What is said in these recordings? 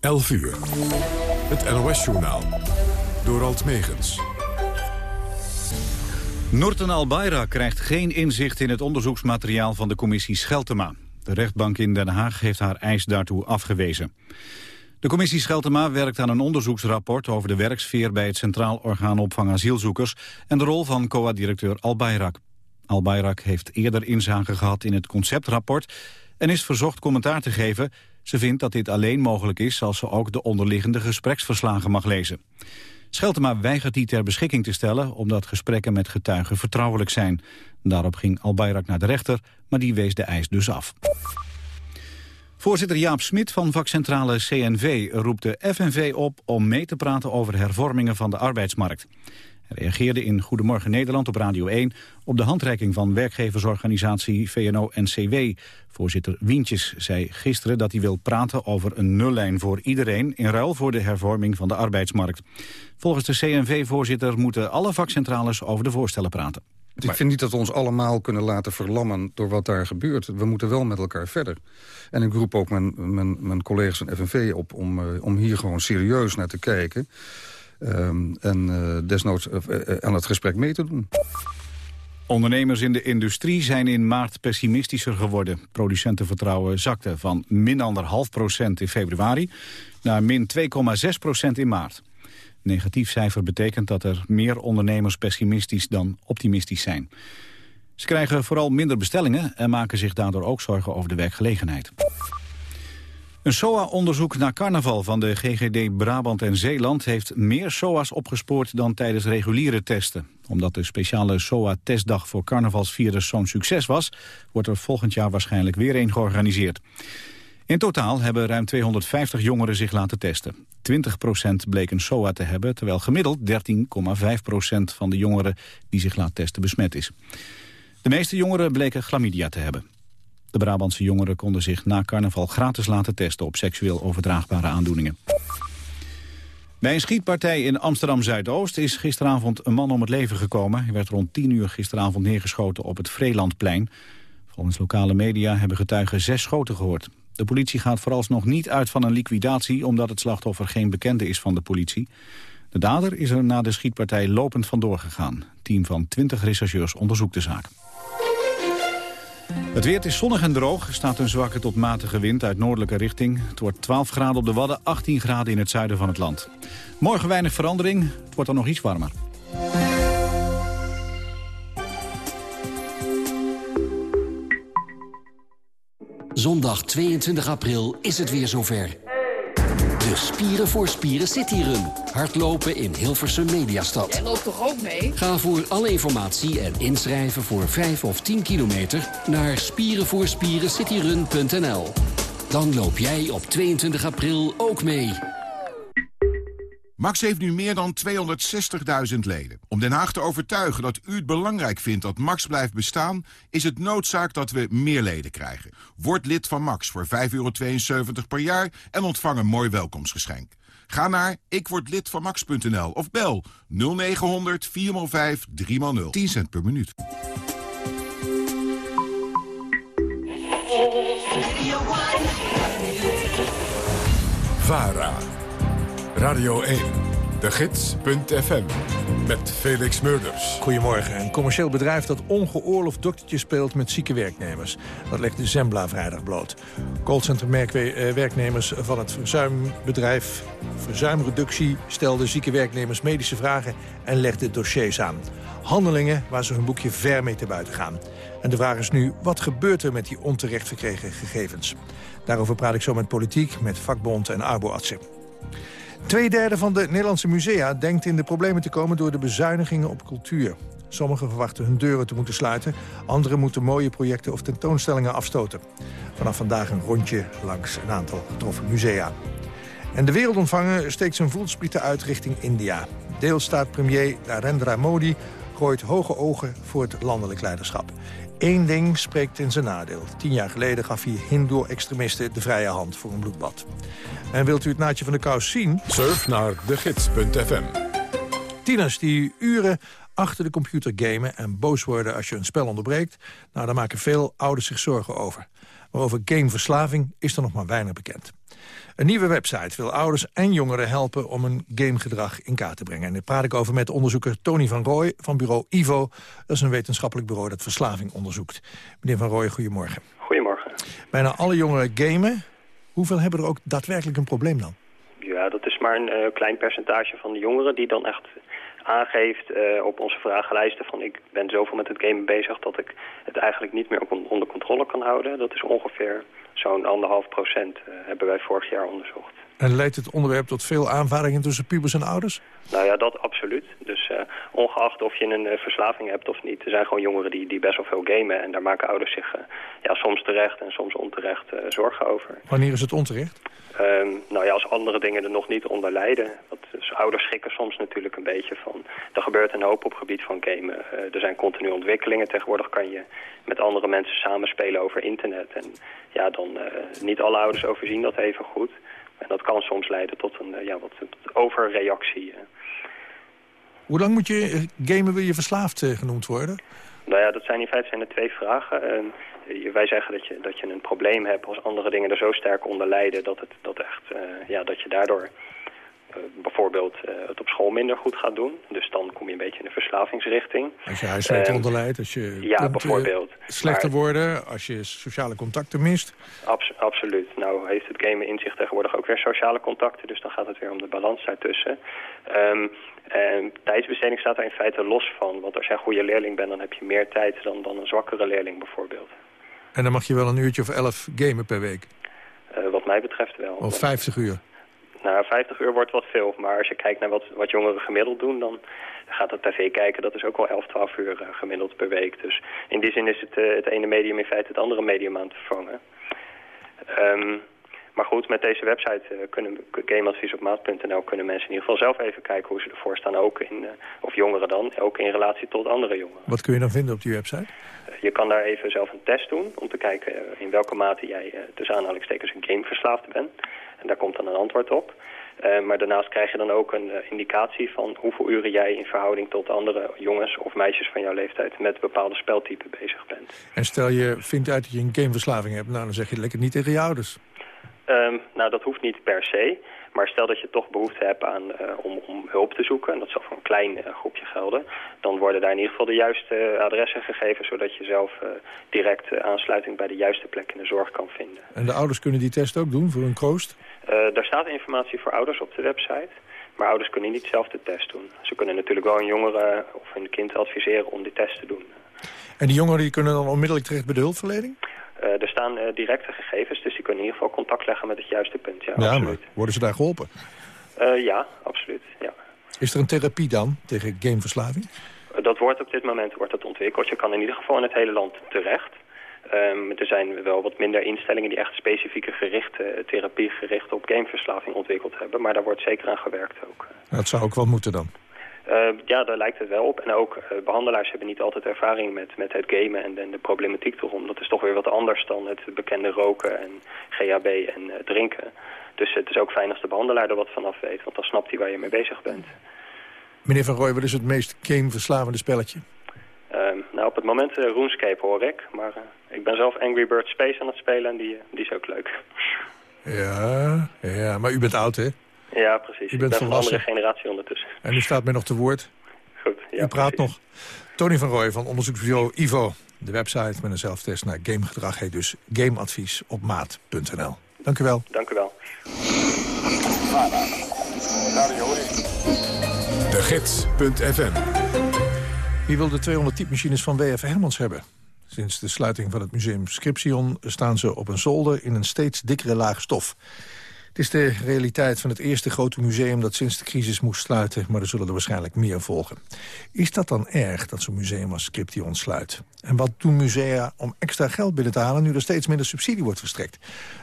11 uur. Het NOS-journaal. Door Alt Megens. Noorten Albayrak krijgt geen inzicht in het onderzoeksmateriaal van de commissie Scheltema. De rechtbank in Den Haag heeft haar eis daartoe afgewezen. De commissie Scheltema werkt aan een onderzoeksrapport over de werksfeer bij het Centraal Orgaan Opvang Asielzoekers en de rol van COA-directeur Albayrak. Albayrak heeft eerder inzage gehad in het conceptrapport en is verzocht commentaar te geven. Ze vindt dat dit alleen mogelijk is als ze ook de onderliggende gespreksverslagen mag lezen. Scheltema weigert die ter beschikking te stellen omdat gesprekken met getuigen vertrouwelijk zijn. Daarop ging Albayrak naar de rechter, maar die wees de eis dus af. Voorzitter Jaap Smit van vakcentrale CNV roept de FNV op om mee te praten over hervormingen van de arbeidsmarkt. Hij reageerde in Goedemorgen Nederland op Radio 1 op de handreiking van werkgeversorganisatie VNO-NCW. Voorzitter Wientjes zei gisteren dat hij wil praten over een nullijn voor iedereen in ruil voor de hervorming van de arbeidsmarkt. Volgens de CNV-voorzitter moeten alle vakcentrales over de voorstellen praten. Ik vind niet dat we ons allemaal kunnen laten verlammen door wat daar gebeurt. We moeten wel met elkaar verder. En ik roep ook mijn, mijn, mijn collega's van FNV op om, uh, om hier gewoon serieus naar te kijken. Um, en uh, desnoods uh, aan het gesprek mee te doen. Ondernemers in de industrie zijn in maart pessimistischer geworden. Producentenvertrouwen zakte van min anderhalf procent in februari naar min 2,6 procent in maart. Negatief cijfer betekent dat er meer ondernemers pessimistisch dan optimistisch zijn. Ze krijgen vooral minder bestellingen en maken zich daardoor ook zorgen over de werkgelegenheid. Een SOA-onderzoek naar carnaval van de GGD Brabant en Zeeland... heeft meer SOA's opgespoord dan tijdens reguliere testen. Omdat de speciale SOA-testdag voor carnavalsvirus zo'n succes was... wordt er volgend jaar waarschijnlijk weer een georganiseerd. In totaal hebben ruim 250 jongeren zich laten testen. 20 bleek een SOA te hebben, terwijl gemiddeld 13,5% van de jongeren die zich laat testen besmet is. De meeste jongeren bleken chlamydia te hebben. De Brabantse jongeren konden zich na carnaval gratis laten testen op seksueel overdraagbare aandoeningen. Bij een schietpartij in Amsterdam-Zuidoost is gisteravond een man om het leven gekomen. Hij werd rond 10 uur gisteravond neergeschoten op het Vreelandplein. Volgens lokale media hebben getuigen zes schoten gehoord. De politie gaat vooralsnog niet uit van een liquidatie... omdat het slachtoffer geen bekende is van de politie. De dader is er na de schietpartij lopend vandoor gegaan. Team van 20 rechercheurs onderzoekt de zaak. Het weer is zonnig en droog. Er staat een zwakke tot matige wind uit noordelijke richting. Het wordt 12 graden op de Wadden, 18 graden in het zuiden van het land. Morgen weinig verandering. Het wordt dan nog iets warmer. Zondag 22 april is het weer zover. De Spieren voor Spieren City Run. Hardlopen in Hilversum Mediastad. Jij loopt toch ook mee? Ga voor alle informatie en inschrijven voor 5 of 10 kilometer... naar spierenvoorspierencityrun.nl. Dan loop jij op 22 april ook mee. Max heeft nu meer dan 260.000 leden. Om Den Haag te overtuigen dat u het belangrijk vindt dat Max blijft bestaan... is het noodzaak dat we meer leden krijgen. Word lid van Max voor 5,72 per jaar en ontvang een mooi welkomstgeschenk. Ga naar ikwordlidvanmax.nl of bel 0900 405 3x0. 10 cent per minuut. VARA. Radio 1, de gids.fm, met Felix Murders. Goedemorgen. Een commercieel bedrijf dat ongeoorloofd doktertje speelt met zieke werknemers. Dat legt de Zembla vrijdag bloot. Callcenter-werknemers van het verzuimbedrijf Verzuimreductie... stelden zieke werknemers medische vragen en legden dossiers aan. Handelingen waar ze hun boekje ver mee te buiten gaan. En de vraag is nu, wat gebeurt er met die onterecht verkregen gegevens? Daarover praat ik zo met politiek, met vakbond en arboartsen. Tweederde van de Nederlandse musea denkt in de problemen te komen... door de bezuinigingen op cultuur. Sommigen verwachten hun deuren te moeten sluiten. Anderen moeten mooie projecten of tentoonstellingen afstoten. Vanaf vandaag een rondje langs een aantal getroffen musea. En de wereldontvanger steekt zijn voelsprieten uit richting India. Deelstaat-premier Narendra Modi gooit hoge ogen voor het landelijk leiderschap. Eén ding spreekt in zijn nadeel. Tien jaar geleden gaf hij hindoe-extremisten de vrije hand voor een bloedbad. En wilt u het naadje van de kous zien? Surf naar degids.fm. Tieners die uren achter de computer gamen en boos worden als je een spel onderbreekt... nou, daar maken veel ouders zich zorgen over. Maar over gameverslaving is er nog maar weinig bekend. Een nieuwe website wil ouders en jongeren helpen om hun gamegedrag in kaart te brengen. En daar praat ik over met onderzoeker Tony van Rooij van bureau IVO. Dat is een wetenschappelijk bureau dat verslaving onderzoekt. Meneer van Rooij, goedemorgen. Goedemorgen. Bijna alle jongeren gamen. Hoeveel hebben er ook daadwerkelijk een probleem dan? Ja, dat is maar een uh, klein percentage van de jongeren die dan echt aangeeft uh, op onze vragenlijsten van ik ben zoveel met het gamen bezig dat ik het eigenlijk niet meer onder controle kan houden. Dat is ongeveer zo'n anderhalf procent uh, hebben wij vorig jaar onderzocht. En leidt het onderwerp tot veel aanvaringen tussen pubers en ouders? Nou ja, dat absoluut. Dus uh, ongeacht of je een uh, verslaving hebt of niet... er zijn gewoon jongeren die, die best wel veel gamen... en daar maken ouders zich uh, ja, soms terecht en soms onterecht zorgen over. Wanneer is het onterecht? Um, nou ja, als andere dingen er nog niet onder lijden. Dat, dus ouders schrikken soms natuurlijk een beetje van... er gebeurt een hoop op gebied van gamen. er zijn continu ontwikkelingen. Tegenwoordig kan je met andere mensen samenspelen over internet. En ja, dan niet alle ouders overzien dat even goed... En dat kan soms leiden tot een ja, wat, overreactie. Hoe lang moet je gamen wil je verslaafd genoemd worden? Nou ja, dat zijn in feite zijn er twee vragen. Uh, wij zeggen dat je, dat je een probleem hebt als andere dingen er zo sterk onder lijden... dat, het, dat, echt, uh, ja, dat je daardoor bijvoorbeeld het op school minder goed gaat doen. Dus dan kom je een beetje in de verslavingsrichting. Als je huiswerk onderlijdt, als je ja, bijvoorbeeld. slechter maar, worden, als je sociale contacten mist. Abs absoluut. Nou heeft het gamen in zich tegenwoordig ook weer sociale contacten. Dus dan gaat het weer om de balans daartussen. Um, en tijdsbesteding staat er in feite los van. Want als jij een goede leerling bent, dan heb je meer tijd dan, dan een zwakkere leerling bijvoorbeeld. En dan mag je wel een uurtje of elf gamen per week? Uh, wat mij betreft wel. Of 50 uur? Nou, 50 uur wordt wat veel. Maar als je kijkt naar wat, wat jongeren gemiddeld doen, dan gaat het tv kijken. Dat is ook wel 11, 12 uur uh, gemiddeld per week. Dus in die zin is het, uh, het ene medium in feite het andere medium aan te vervangen. Um, maar goed, met deze website uh, kunnen gameadviesopmaat.nl kunnen mensen in ieder geval zelf even kijken hoe ze ervoor staan. Ook in, uh, of jongeren dan, ook in relatie tot andere jongeren. Wat kun je dan vinden op die website? Uh, je kan daar even zelf een test doen om te kijken in welke mate jij tussen aanhalingstekens een gameverslaafd bent. En daar komt dan een antwoord op. maar daarnaast krijg je dan ook een indicatie van hoeveel uren jij in verhouding tot andere jongens of meisjes van jouw leeftijd met bepaalde speltypen bezig bent. En stel je vindt uit dat je een gameverslaving hebt, nou dan zeg je lekker niet tegen je ouders. Um, nou, dat hoeft niet per se. Maar stel dat je toch behoefte hebt aan, uh, om, om, hulp te zoeken... en dat zal voor een klein uh, groepje gelden... dan worden daar in ieder geval de juiste adressen gegeven... zodat je zelf direct aansluiting bij de juiste plek in de zorg kan vinden. En de ouders kunnen die test ook doen voor een kroost? Daar staat informatie voor ouders op de website... Maar ouders kunnen niet zelf de test doen. Ze kunnen natuurlijk wel een jongere of een kind adviseren om die test te doen. En die jongeren die kunnen dan onmiddellijk terecht bij de hulpverlening? Uh, er staan uh, directe gegevens, dus die kunnen in ieder geval contact leggen met het juiste punt. Ja, ja maar worden ze daar geholpen? Uh, ja, absoluut. Ja. Is er een therapie dan tegen gameverslaving? dat wordt op dit moment wordt het ontwikkeld. Je kan in ieder geval in het hele land terecht. Um, er zijn wel wat minder instellingen die echt specifieke gerichte, therapie gericht op gameverslaving ontwikkeld hebben. Maar daar wordt zeker aan gewerkt ook. Dat zou ook wel moeten dan. Uh, ja, daar lijkt het wel op. En ook uh, behandelaars hebben niet altijd ervaring met, met het gamen en, en, de problematiek erom. Dat is toch weer wat anders dan het bekende roken en GHB en uh, drinken. Dus het is ook fijn als de behandelaar er wat vanaf weet, want dan snapt hij waar je mee bezig bent. Meneer Van Rooij, wat is het meest gameverslavende spelletje? Um, nou, op het moment RuneScape hoor ik, maar ik ben zelf Angry Bird Space aan het spelen en die, die is ook leuk. Ja, ja, maar u bent oud, hè? Ja, precies. U bent ik ben volwassen. van een andere generatie ondertussen. En u staat mij nog te woord. Goed, ja, u praat precies. nog. Tony van Rooij van onderzoeksbureau IVO. De website met een zelftest naar gamegedrag heet dus gameadviesopmaat.nl. Dank u wel. Dank u wel. De Gids.fm Wie wil de 200 typemachines van WF Hermans hebben? Sinds de sluiting van het museum Scription staan ze op een zolder in een steeds dikkere laag stof. Is de realiteit van het eerste grote museum dat sinds de crisis moest sluiten, maar er zullen er waarschijnlijk meer volgen. Is dat dan erg dat zo'n museum als Scription sluit? En wat doen musea om extra geld binnen te halen nu er steeds minder subsidie wordt verstrekt?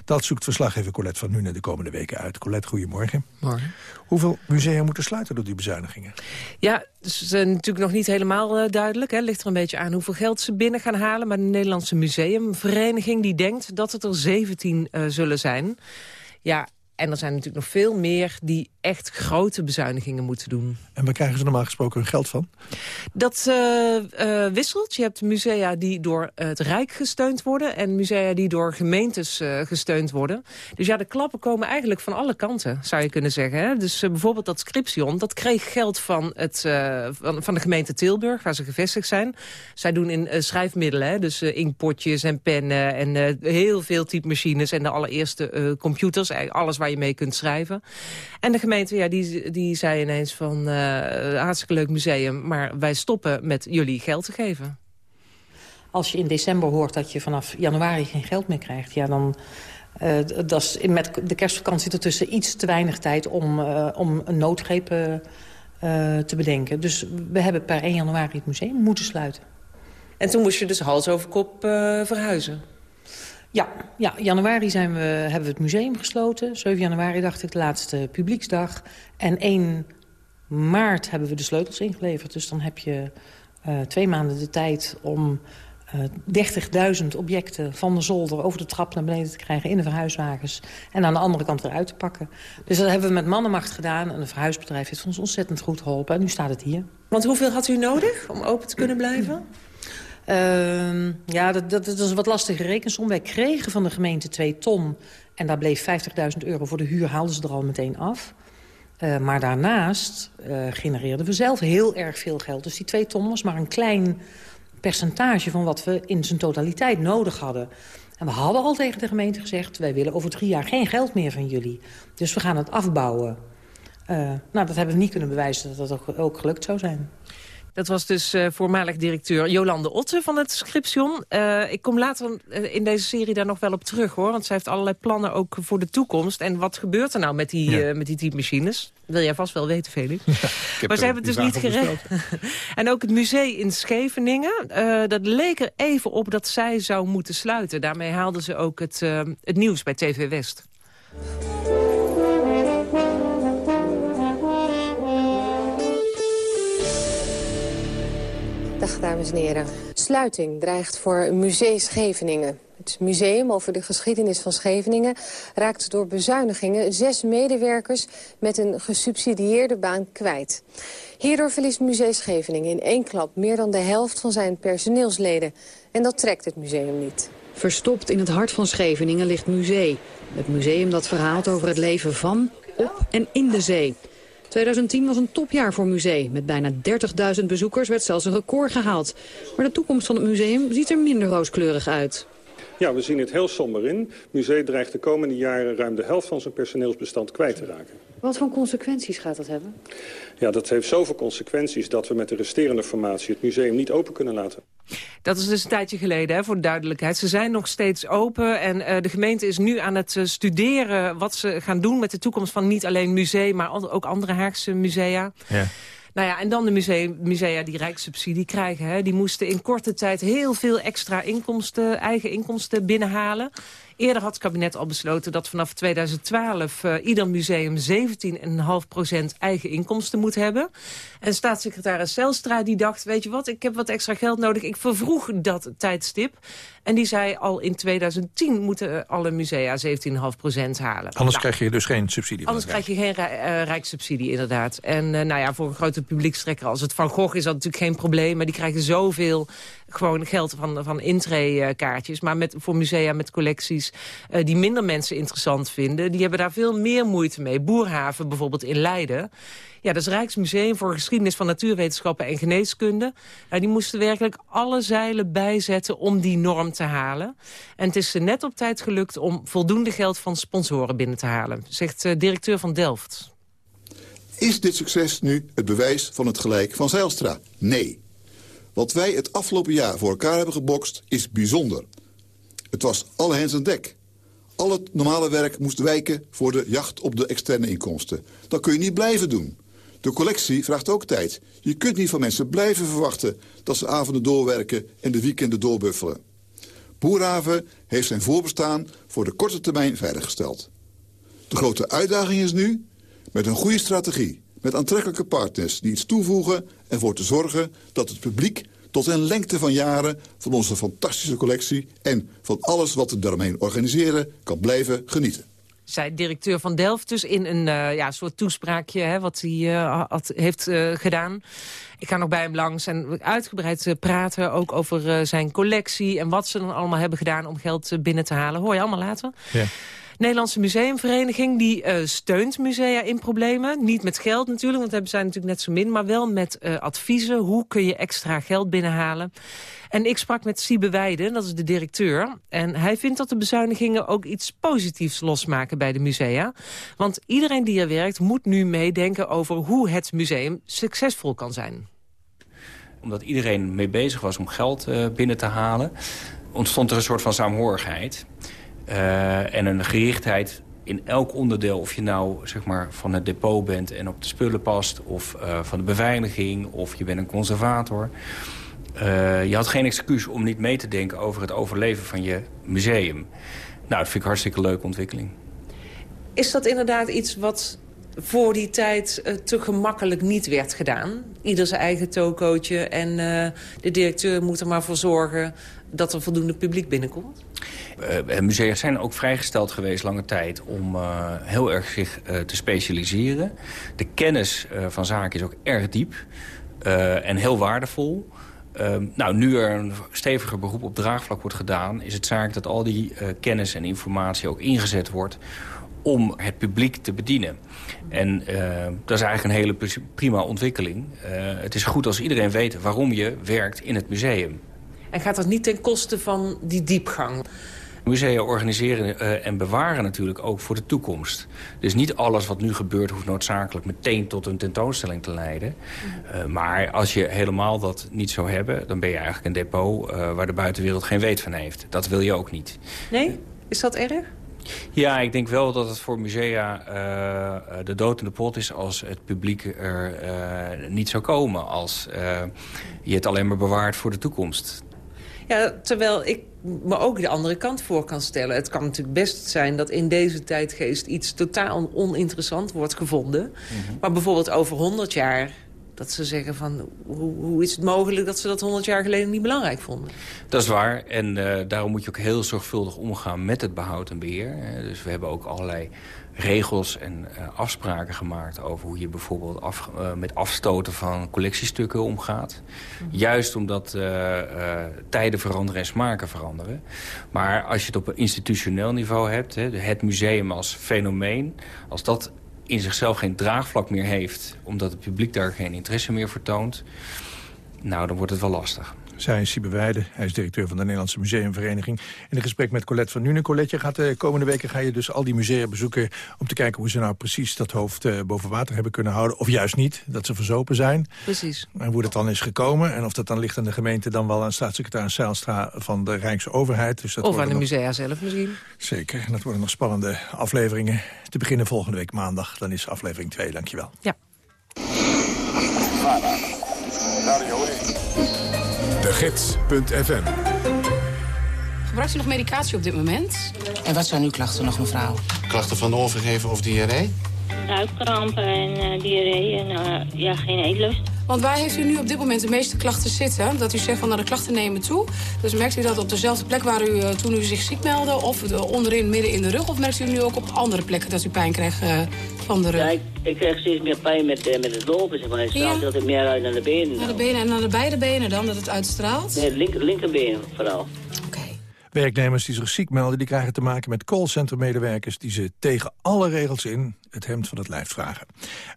Dat zoekt verslaggever Colette van Nuenen de komende weken uit. Colette, goedemorgen. Morgen. Hoeveel musea moeten sluiten door die bezuinigingen? Ja, het is natuurlijk nog niet helemaal uh, duidelijk. Het ligt er een beetje aan hoeveel geld ze binnen gaan halen. Maar de Nederlandse Museumvereniging die denkt dat het er 17 uh, zullen zijn. Ja, En er zijn natuurlijk nog veel meer die echt grote bezuinigingen moeten doen. En waar krijgen ze normaal gesproken hun geld van? Dat uh, wisselt. Je hebt musea die door het Rijk gesteund worden... en musea die door gemeentes uh, gesteund worden. Dus ja, de klappen komen eigenlijk van alle kanten, zou je kunnen zeggen. Hè? Dus bijvoorbeeld dat Scription, dat kreeg geld van, het, van, van, de gemeente Tilburg... waar ze gevestigd zijn. Zij doen in schrijfmiddelen, hè? dus inkpotjes en pennen... en heel veel typemachines en de allereerste computers. Alles waar je mee kunt schrijven. En de gemeente, ja, die, die zei ineens van... Uh, hartstikke leuk museum, maar wij stoppen met jullie geld te geven. Als je in december hoort dat je vanaf januari geen geld meer krijgt... ja, dan... Uh, dat is met de kerstvakantie ertussen iets te weinig tijd om, uh, om een noodgreep uh, te bedenken. Dus we hebben per 1 januari het museum moeten sluiten. En toen moest je dus hals over kop verhuizen? Ja, ja, januari zijn we, hebben we het museum gesloten. 7 januari dacht ik de laatste publieksdag. En 1 maart hebben we de sleutels ingeleverd. Dus dan heb je uh, twee maanden de tijd om uh, 30.000 objecten van de zolder over de trap naar beneden te krijgen in de verhuiswagens. En aan de andere kant eruit te pakken. Dus dat hebben we met mannenmacht gedaan. En het verhuisbedrijf heeft ons ontzettend goed geholpen. En nu staat het hier. Want hoeveel had u nodig om open te kunnen blijven? Uh, ja, dat, dat, is een wat lastige rekensom. Wij kregen van de gemeente 2 ton. En daar bleef 50.000 euro voor de huur, haalden ze er al meteen af. Uh, maar daarnaast uh, genereerden we zelf heel erg veel geld. Dus die 2 ton was maar een klein percentage van wat we in zijn totaliteit nodig hadden. En we hadden al tegen de gemeente gezegd... wij willen over drie jaar geen geld meer van jullie. Dus we gaan het afbouwen. Uh, nou, dat hebben we niet kunnen bewijzen dat dat ook, ook gelukt zou zijn. Dat was dus uh, voormalig directeur Jolande Otte van het Scription. Uh, ik kom later uh, in deze serie daar nog wel op terug, hoor. Want zij heeft allerlei plannen ook voor de toekomst. En wat gebeurt er nou met die, ja. met die typemachines? Wil jij vast wel weten, Felix. maar ze hebben het dus niet gered. en ook het museum in Scheveningen. dat leek er even op dat zij zou moeten sluiten. Daarmee haalden ze ook het, het nieuws bij TV West. Dag dames en heren. Sluiting dreigt voor Museum Scheveningen. Het museum over de geschiedenis van Scheveningen raakt door bezuinigingen zes medewerkers met een gesubsidieerde baan kwijt. Hierdoor verliest Museum Scheveningen in één klap meer dan de helft van zijn personeelsleden. En dat trekt het museum niet. Verstopt in het hart van Scheveningen ligt Museum. Het museum dat verhaalt over het leven van, op en in de zee. 2010 was een topjaar voor museum. Met bijna 30.000 bezoekers werd zelfs een record gehaald. Maar de toekomst van het museum ziet er minder rooskleurig uit. Ja, we zien het heel somber in. Het museum dreigt de komende jaren ruim de helft van zijn personeelsbestand kwijt te raken. Wat voor consequenties gaat dat hebben? Ja, dat heeft zoveel consequenties dat we met de resterende formatie het museum niet open kunnen laten. Dat is dus een tijdje geleden, hè, voor de duidelijkheid. Ze zijn nog steeds open en uh, de gemeente is nu aan het uh, studeren... wat ze gaan doen met de toekomst van niet alleen museum... maar ook andere Haagse musea. Ja. Nou ja, en dan de museum, musea die rijkssubsidie krijgen. Hè. Die moesten in korte tijd heel veel extra inkomsten, eigen inkomsten binnenhalen. Eerder had het kabinet al besloten dat vanaf 2012 uh, ieder museum 17,5% eigen inkomsten moet hebben. En staatssecretaris Zelstra die dacht, weet je wat, ik heb wat extra geld nodig. Ik vervroeg dat tijdstip. En die zei al in 2010 moeten alle musea 17,5% halen. Anders nou, krijg je dus geen subsidie. Anders krijg je geen uh, rijkssubsidie, inderdaad. En uh, nou ja, voor een grote publiekstrekker als het Van Gogh is dat natuurlijk geen probleem. Maar die krijgen zoveel gewoon geld van, van intree-kaartjes. Maar met, voor musea met collecties uh, die minder mensen interessant vinden... die hebben daar veel meer moeite mee. Boerhaven bijvoorbeeld in Leiden. Ja, dat is Rijksmuseum voor Geschiedenis van Natuurwetenschappen en Geneeskunde. Uh, die moesten werkelijk alle zeilen bijzetten om die norm te halen. En het is ze net op tijd gelukt om voldoende geld van sponsoren binnen te halen. Zegt uh, directeur van Delft. Is dit succes nu het bewijs van het gelijk van Zijlstra? Nee. Wat wij het afgelopen jaar voor elkaar hebben gebokst is bijzonder. Het was alle hens aan dek. Al het normale werk moest wijken voor de jacht op de externe inkomsten. Dat kun je niet blijven doen. De collectie vraagt ook tijd. Je kunt niet van mensen blijven verwachten dat ze avonden doorwerken en de weekenden doorbuffelen. Boerhaven heeft zijn voorbestaan voor de korte termijn veiliggesteld. De grote uitdaging is nu, met een goede strategie, met aantrekkelijke partners die iets toevoegen... ervoor te zorgen dat het publiek tot een lengte van jaren van onze fantastische collectie... en van alles wat we daaromheen organiseren kan blijven genieten. zei directeur van Delft dus in een uh, ja, soort toespraakje... Hè, wat hij uh, had, heeft uh, gedaan. Ik ga nog bij hem langs en uitgebreid praten... ook over zijn collectie en wat ze dan allemaal hebben gedaan... om geld binnen te halen. Hoor je allemaal later. Ja. Nederlandse Museumvereniging die uh, steunt musea in problemen. Niet met geld natuurlijk, want hebben zij natuurlijk net zo min... maar wel met uh, adviezen. Hoe kun je extra geld binnenhalen? En ik sprak met Siebe Weijden, dat is de directeur. En hij vindt dat de bezuinigingen ook iets positiefs losmaken bij de musea. Want iedereen die er werkt moet nu meedenken over hoe het museum succesvol kan zijn. Omdat iedereen mee bezig was om geld uh, binnen te halen... ontstond er een soort van saamhorigheid... Uh, en een gerichtheid in elk onderdeel, of je nou zeg maar, van het depot bent en op de spullen past... of uh, van de beveiliging, of je bent een conservator. Uh, je had geen excuus om niet mee te denken over het overleven van je museum. Nou, dat vind ik een hartstikke leuke ontwikkeling. Is dat inderdaad iets wat voor die tijd te gemakkelijk niet werd gedaan? Ieder zijn eigen tokootje en de directeur moet er maar voor zorgen... dat er voldoende publiek binnenkomt? Uh, musea zijn ook vrijgesteld geweest lange tijd om uh, heel erg zich te specialiseren. De kennis van zaken is ook erg diep en heel waardevol. nou, nu er een steviger beroep op draagvlak wordt gedaan... is het zaak dat al die kennis en informatie ook ingezet wordt om het publiek te bedienen. En dat is eigenlijk een hele prima ontwikkeling. het is goed als iedereen weet waarom je werkt in het museum. En gaat dat niet ten koste van die diepgang? Musea organiseren uh, en bewaren natuurlijk ook voor de toekomst. Dus niet alles wat nu gebeurt hoeft noodzakelijk meteen tot een tentoonstelling te leiden. Uh, maar als je helemaal dat niet zou hebben... dan ben je eigenlijk een depot uh, waar de buitenwereld geen weet van heeft. Dat wil je ook niet. Nee? Is dat erg? Ja, ik denk wel dat het voor musea uh, de dood in de pot is... als het publiek er uh, niet zou komen. Als je het alleen maar bewaart voor de toekomst. Ja, terwijl ik me ook de andere kant voor kan stellen. Het kan natuurlijk best zijn dat in deze tijdgeest iets totaal oninteressant wordt gevonden. Mm -hmm. Maar bijvoorbeeld over 100 jaar dat ze zeggen van hoe, hoe, is het mogelijk dat ze dat 100 jaar geleden niet belangrijk vonden? Dat is waar en uh, daarom moet je ook heel zorgvuldig omgaan met het behoud en beheer. Dus we hebben ook allerlei regels en uh, afspraken gemaakt over hoe je bijvoorbeeld af, uh, met afstoten van collectiestukken omgaat. Mm -hmm. Juist omdat uh, tijden veranderen en smaken veranderen. Maar als je het op een institutioneel niveau hebt, hè, het museum als fenomeen, als dat in zichzelf geen draagvlak meer heeft... omdat het publiek daar geen interesse meer vertoont... nou, dan wordt het wel lastig. Zij is Siebe Weide, hij is directeur van de Nederlandse Museumvereniging. In een gesprek met Colette van Nuenen. Colette, gaat de komende weken ga je dus al die musea bezoeken... om te kijken hoe ze nou precies dat hoofd uh, boven water hebben kunnen houden. Of juist niet, dat ze verzopen zijn. Precies. En hoe dat dan is gekomen. En of dat dan ligt aan de gemeente, dan wel aan staatssecretaris Zijlstra van de Rijksoverheid. Dus dat of aan de musea zelf misschien. Zeker, en dat worden nog spannende afleveringen. Te beginnen volgende week maandag, dan is aflevering 2. Dankjewel. Ja. Gids.fm Gebruikt u nog medicatie op dit moment? En wat zijn uw klachten nog, mevrouw? Klachten van overgeven of diarree? Buikkrampen en uh, diarree en uh, ja, geen eetlust. Want waar heeft u nu op dit moment de meeste klachten zitten? Dat u zegt van nou, de klachten nemen toe. Dus merkt u dat op dezelfde plek waar u uh, toen u zich ziek meldde... of onderin, midden in de rug? Of merkt u nu ook op andere plekken dat u pijn krijgt van de rug? Ja, ik, ik krijg steeds meer pijn met, met het lopen. Zeg maar. Het straalt ja. altijd meer uit naar de benen. Naar de benen en naar de beide benen dan, dat het uitstraalt? Nee, het linker, linkerbeen vooral. Oké. Werknemers die zich ziek melden, die krijgen te maken met callcentermedewerkers... die ze tegen alle regels in het hemd van het lijf vragen.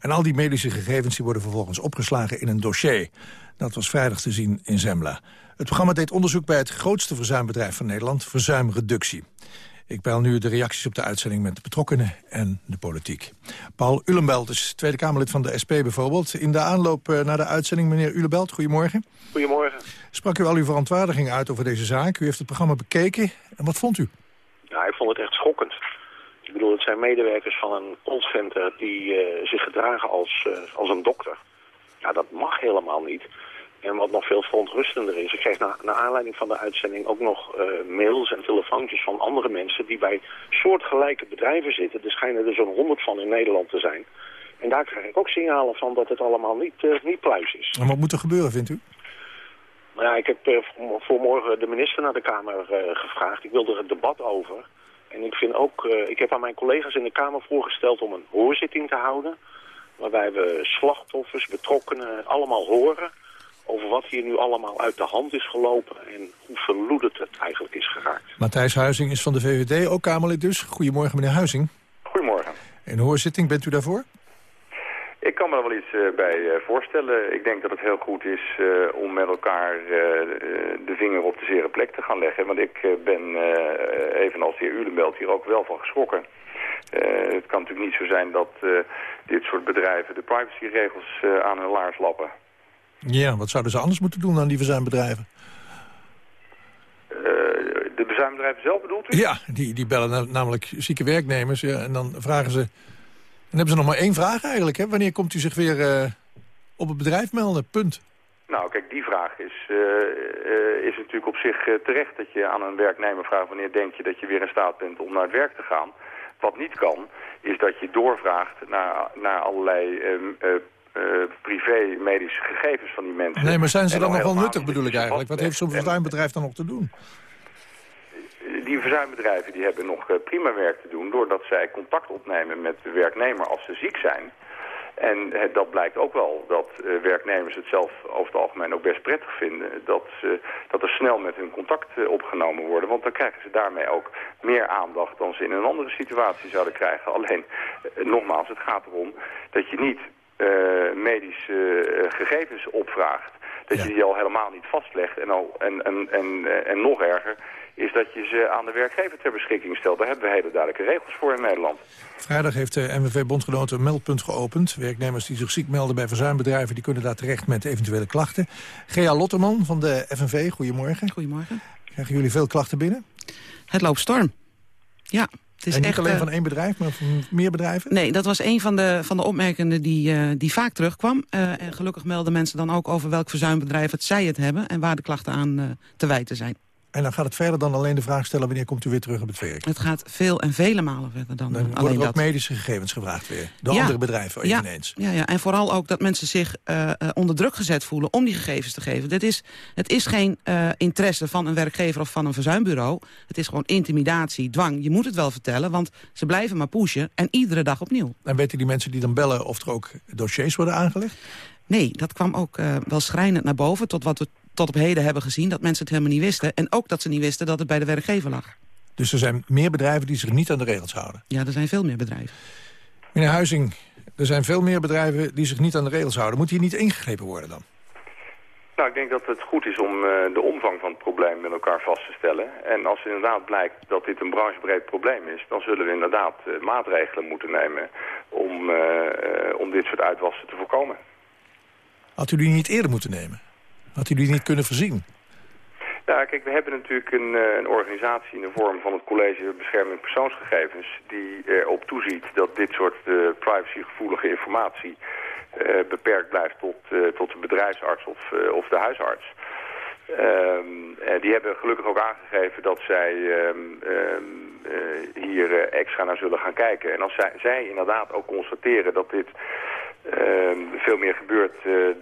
En al die medische gegevens die worden vervolgens opgeslagen in een dossier. Dat was vrijdag te zien in Zembla. Het programma deed onderzoek bij het grootste verzuimbedrijf van Nederland... Verzuimreductie. Ik bel nu de reacties op de uitzending met de betrokkenen en de politiek. Paul Ulenbelt is Tweede Kamerlid van de SP bijvoorbeeld. In de aanloop naar de uitzending, meneer Ulenbelt, goedemorgen. Goedemorgen. Sprak u al uw verontwaardiging uit over deze zaak? U heeft het programma bekeken. En wat vond u? Ja, ik vond het echt schokkend. Ik bedoel, het zijn medewerkers van een callcenter die uh, zich gedragen als, uh, als een dokter. Ja, dat mag helemaal niet. En wat nog veel verontrustender is, ik kreeg na, naar aanleiding van de uitzending ook nog uh, mails en telefoontjes van andere mensen die bij soortgelijke bedrijven zitten. Er schijnen er zo'n honderd van in Nederland te zijn. En daar krijg ik ook signalen van dat het allemaal niet, uh, niet pluis is. En wat moet er gebeuren, vindt u? Nou ja, ik heb uh, voor morgen de minister naar de Kamer gevraagd. Ik wil er een debat over. En ik vind ook, eh, ik heb aan mijn collega's in de Kamer voorgesteld om een hoorzitting te houden. Waarbij we slachtoffers, betrokkenen allemaal horen over wat hier nu allemaal uit de hand is gelopen en hoe verloederd het eigenlijk is geraakt. Matthijs Huizing is van de VVD, ook Kamerlid dus. Goedemorgen, meneer Huizing. Goedemorgen. In hoorzitting, bent u daarvoor? Ik kan me er wel iets eh, bij eh, voorstellen. Ik denk dat het heel goed is eh, om met elkaar de vinger op de zere plek te gaan leggen. Want ik ben, evenals de heer Ulenbelt, hier ook wel van geschrokken. het kan natuurlijk niet zo zijn dat dit soort bedrijven de privacyregels aan hun laars lappen. Ja, wat zouden ze anders moeten doen dan die verzuimbedrijven? de bezuinbedrijven zelf bedoelt u? Ja, die, die bellen namelijk zieke werknemers ja, en dan vragen ze dan hebben ze nog maar één vraag eigenlijk. Hè? Wanneer komt u zich weer eh, op het bedrijf melden? Punt. Nou, kijk, die vraag is, uh, uh, is natuurlijk op zich terecht dat je aan een werknemer vraagt... wanneer denk je dat je weer in staat bent om naar het werk te gaan. Wat niet kan, is dat je doorvraagt naar, naar allerlei ehm, privé-medische gegevens van die mensen. Nee, maar zijn ze dan nog wel nuttig, bedoel ik eigenlijk? Wat heeft zo'n verzuimbedrijf dan nog te doen? die verzuimbedrijven die hebben nog eh, prima werk te doen... doordat zij contact opnemen met de werknemer als ze ziek zijn. En dat blijkt ook wel dat werknemers het zelf over het algemeen ook best prettig vinden... dat, dat er snel met hun contact opgenomen worden. Want dan krijgen ze daarmee ook meer aandacht dan ze in een andere situatie zouden krijgen. Alleen, nogmaals, het gaat erom dat je niet medische gegevens opvraagt. Dat je die al helemaal niet vastlegt. En, al, en, en, en, en nog erger, is dat je ze aan de werkgever ter beschikking stelt. Daar hebben we hele duidelijke regels voor in Nederland. Vrijdag heeft de NWV-bondgenoten een meldpunt geopend. Werknemers die zich ziek melden bij verzuimbedrijven... die kunnen daar terecht met eventuele klachten. Gea Lotterman van de FNV, goedemorgen. Goedemorgen. Krijgen jullie veel klachten binnen? Het loopt storm. Ja, het is en niet echt, alleen uh, van één bedrijf, maar van meer bedrijven? Nee, dat was een van de, van de opmerkingen die, uh, die vaak terugkwam. Uh, en gelukkig melden mensen dan ook over welk verzuimbedrijf het zij het hebben... en waar de klachten aan te wijten zijn. En dan gaat het verder dan alleen de vraag stellen... wanneer komt u weer terug op het werk? Het gaat veel en vele malen verder dan, dan alleen worden dat. ook medische gegevens gevraagd weer. Door ja. andere bedrijven eveneens. Ja, ja, en vooral ook dat mensen zich uh, onder druk gezet voelen... om die gegevens te geven. Dit is, het is geen uh, interesse van een werkgever of van een verzuimbureau. Het is gewoon intimidatie, dwang. Je moet het wel vertellen, want ze blijven maar pushen. En iedere dag opnieuw. En weten die mensen die dan bellen of er ook dossiers worden aangelegd? Nee, dat kwam ook uh, wel schrijnend naar boven... tot wat we tot op heden hebben gezien dat mensen het helemaal niet wisten. En ook dat ze niet wisten dat het bij de werkgever lag. Dus er zijn meer bedrijven die zich niet aan de regels houden? Ja, er zijn veel meer bedrijven. Meneer Huizing, er zijn veel meer bedrijven die zich niet aan de regels houden. Moet hier niet ingegrepen worden dan? Nou, ik denk dat het goed is om uh, de omvang van het probleem met elkaar vast te stellen. En als inderdaad blijkt dat dit een branchebreed probleem is... dan zullen we inderdaad uh, maatregelen moeten nemen om, uh, om dit soort uitwassen te voorkomen. Had u die niet eerder moeten nemen? Had u die niet kunnen voorzien? Ja, kijk, we hebben natuurlijk een, een, organisatie in de vorm van het College Bescherming Persoonsgegevens... die erop toeziet dat dit soort uh, privacygevoelige informatie beperkt blijft tot, tot de bedrijfsarts of, of de huisarts. Um, die hebben gelukkig ook aangegeven dat zij um, um, hier extra naar zullen gaan kijken. En als zij, zij inderdaad ook constateren dat dit veel meer gebeurt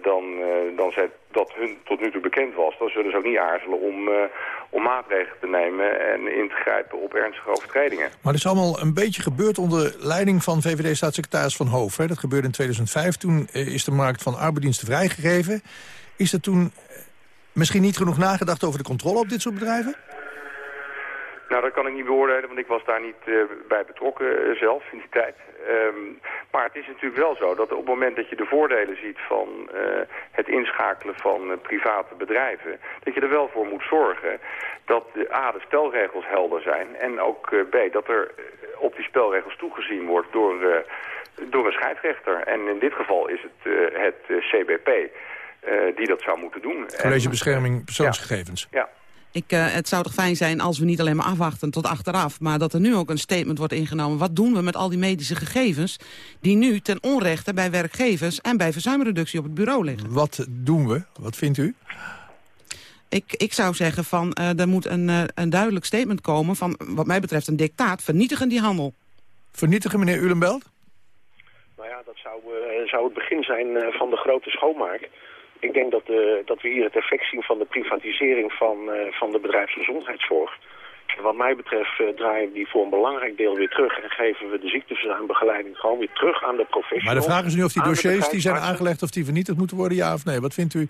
dan, dan zij, dat hun tot nu toe bekend was... dan zullen ze ook niet aarzelen om, om maatregelen te nemen en in te grijpen op ernstige overtredingen. Maar het is allemaal een beetje gebeurd onder leiding van VVD-staatssecretaris Van Hoof. Dat gebeurde in 2005. Toen is de markt van arbeidsdiensten vrijgegeven. Is er toen misschien niet genoeg nagedacht over de controle op dit soort bedrijven? Nou, dat kan ik niet beoordelen, want ik was daar niet uh, bij betrokken uh, zelf in die tijd. Um, maar het is natuurlijk wel zo dat op het moment dat je de voordelen ziet van uh, het inschakelen van private bedrijven... dat je er wel voor moet zorgen dat de, A, de spelregels helder zijn... en ook B, dat er op die spelregels toegezien wordt door, door een scheidsrechter. En in dit geval is het het CBP... Die dat zou moeten doen. College Bescherming Persoonsgegevens. Ja. ja. Ik, uh, het zou toch fijn zijn als we niet alleen maar afwachten tot achteraf... maar dat er nu ook een statement wordt ingenomen. Wat doen we met al die medische gegevens... die nu ten onrechte bij werkgevers en bij verzuimreductie op het bureau liggen? Wat doen we? Wat vindt u? Ik, ik zou zeggen van uh, er moet een, uh, een duidelijk statement komen... van wat mij betreft een dictaat. Vernietigen die handel. Vernietigen, meneer Ulenbelt? Nou ja, dat zou, zou het begin zijn van de grote schoonmaak ik denk dat, uh, dat we hier het effect zien van de privatisering van, uh, van de bedrijfsgezondheidszorg. wat mij betreft uh, draaien we die voor een belangrijk deel weer terug... en geven we de ziekteverzuimbegeleiding gewoon weer terug aan de professionals. Maar de vraag is nu of die dossiers die zijn aangelegd... of die vernietigd moeten worden, ja of nee. Wat vindt u?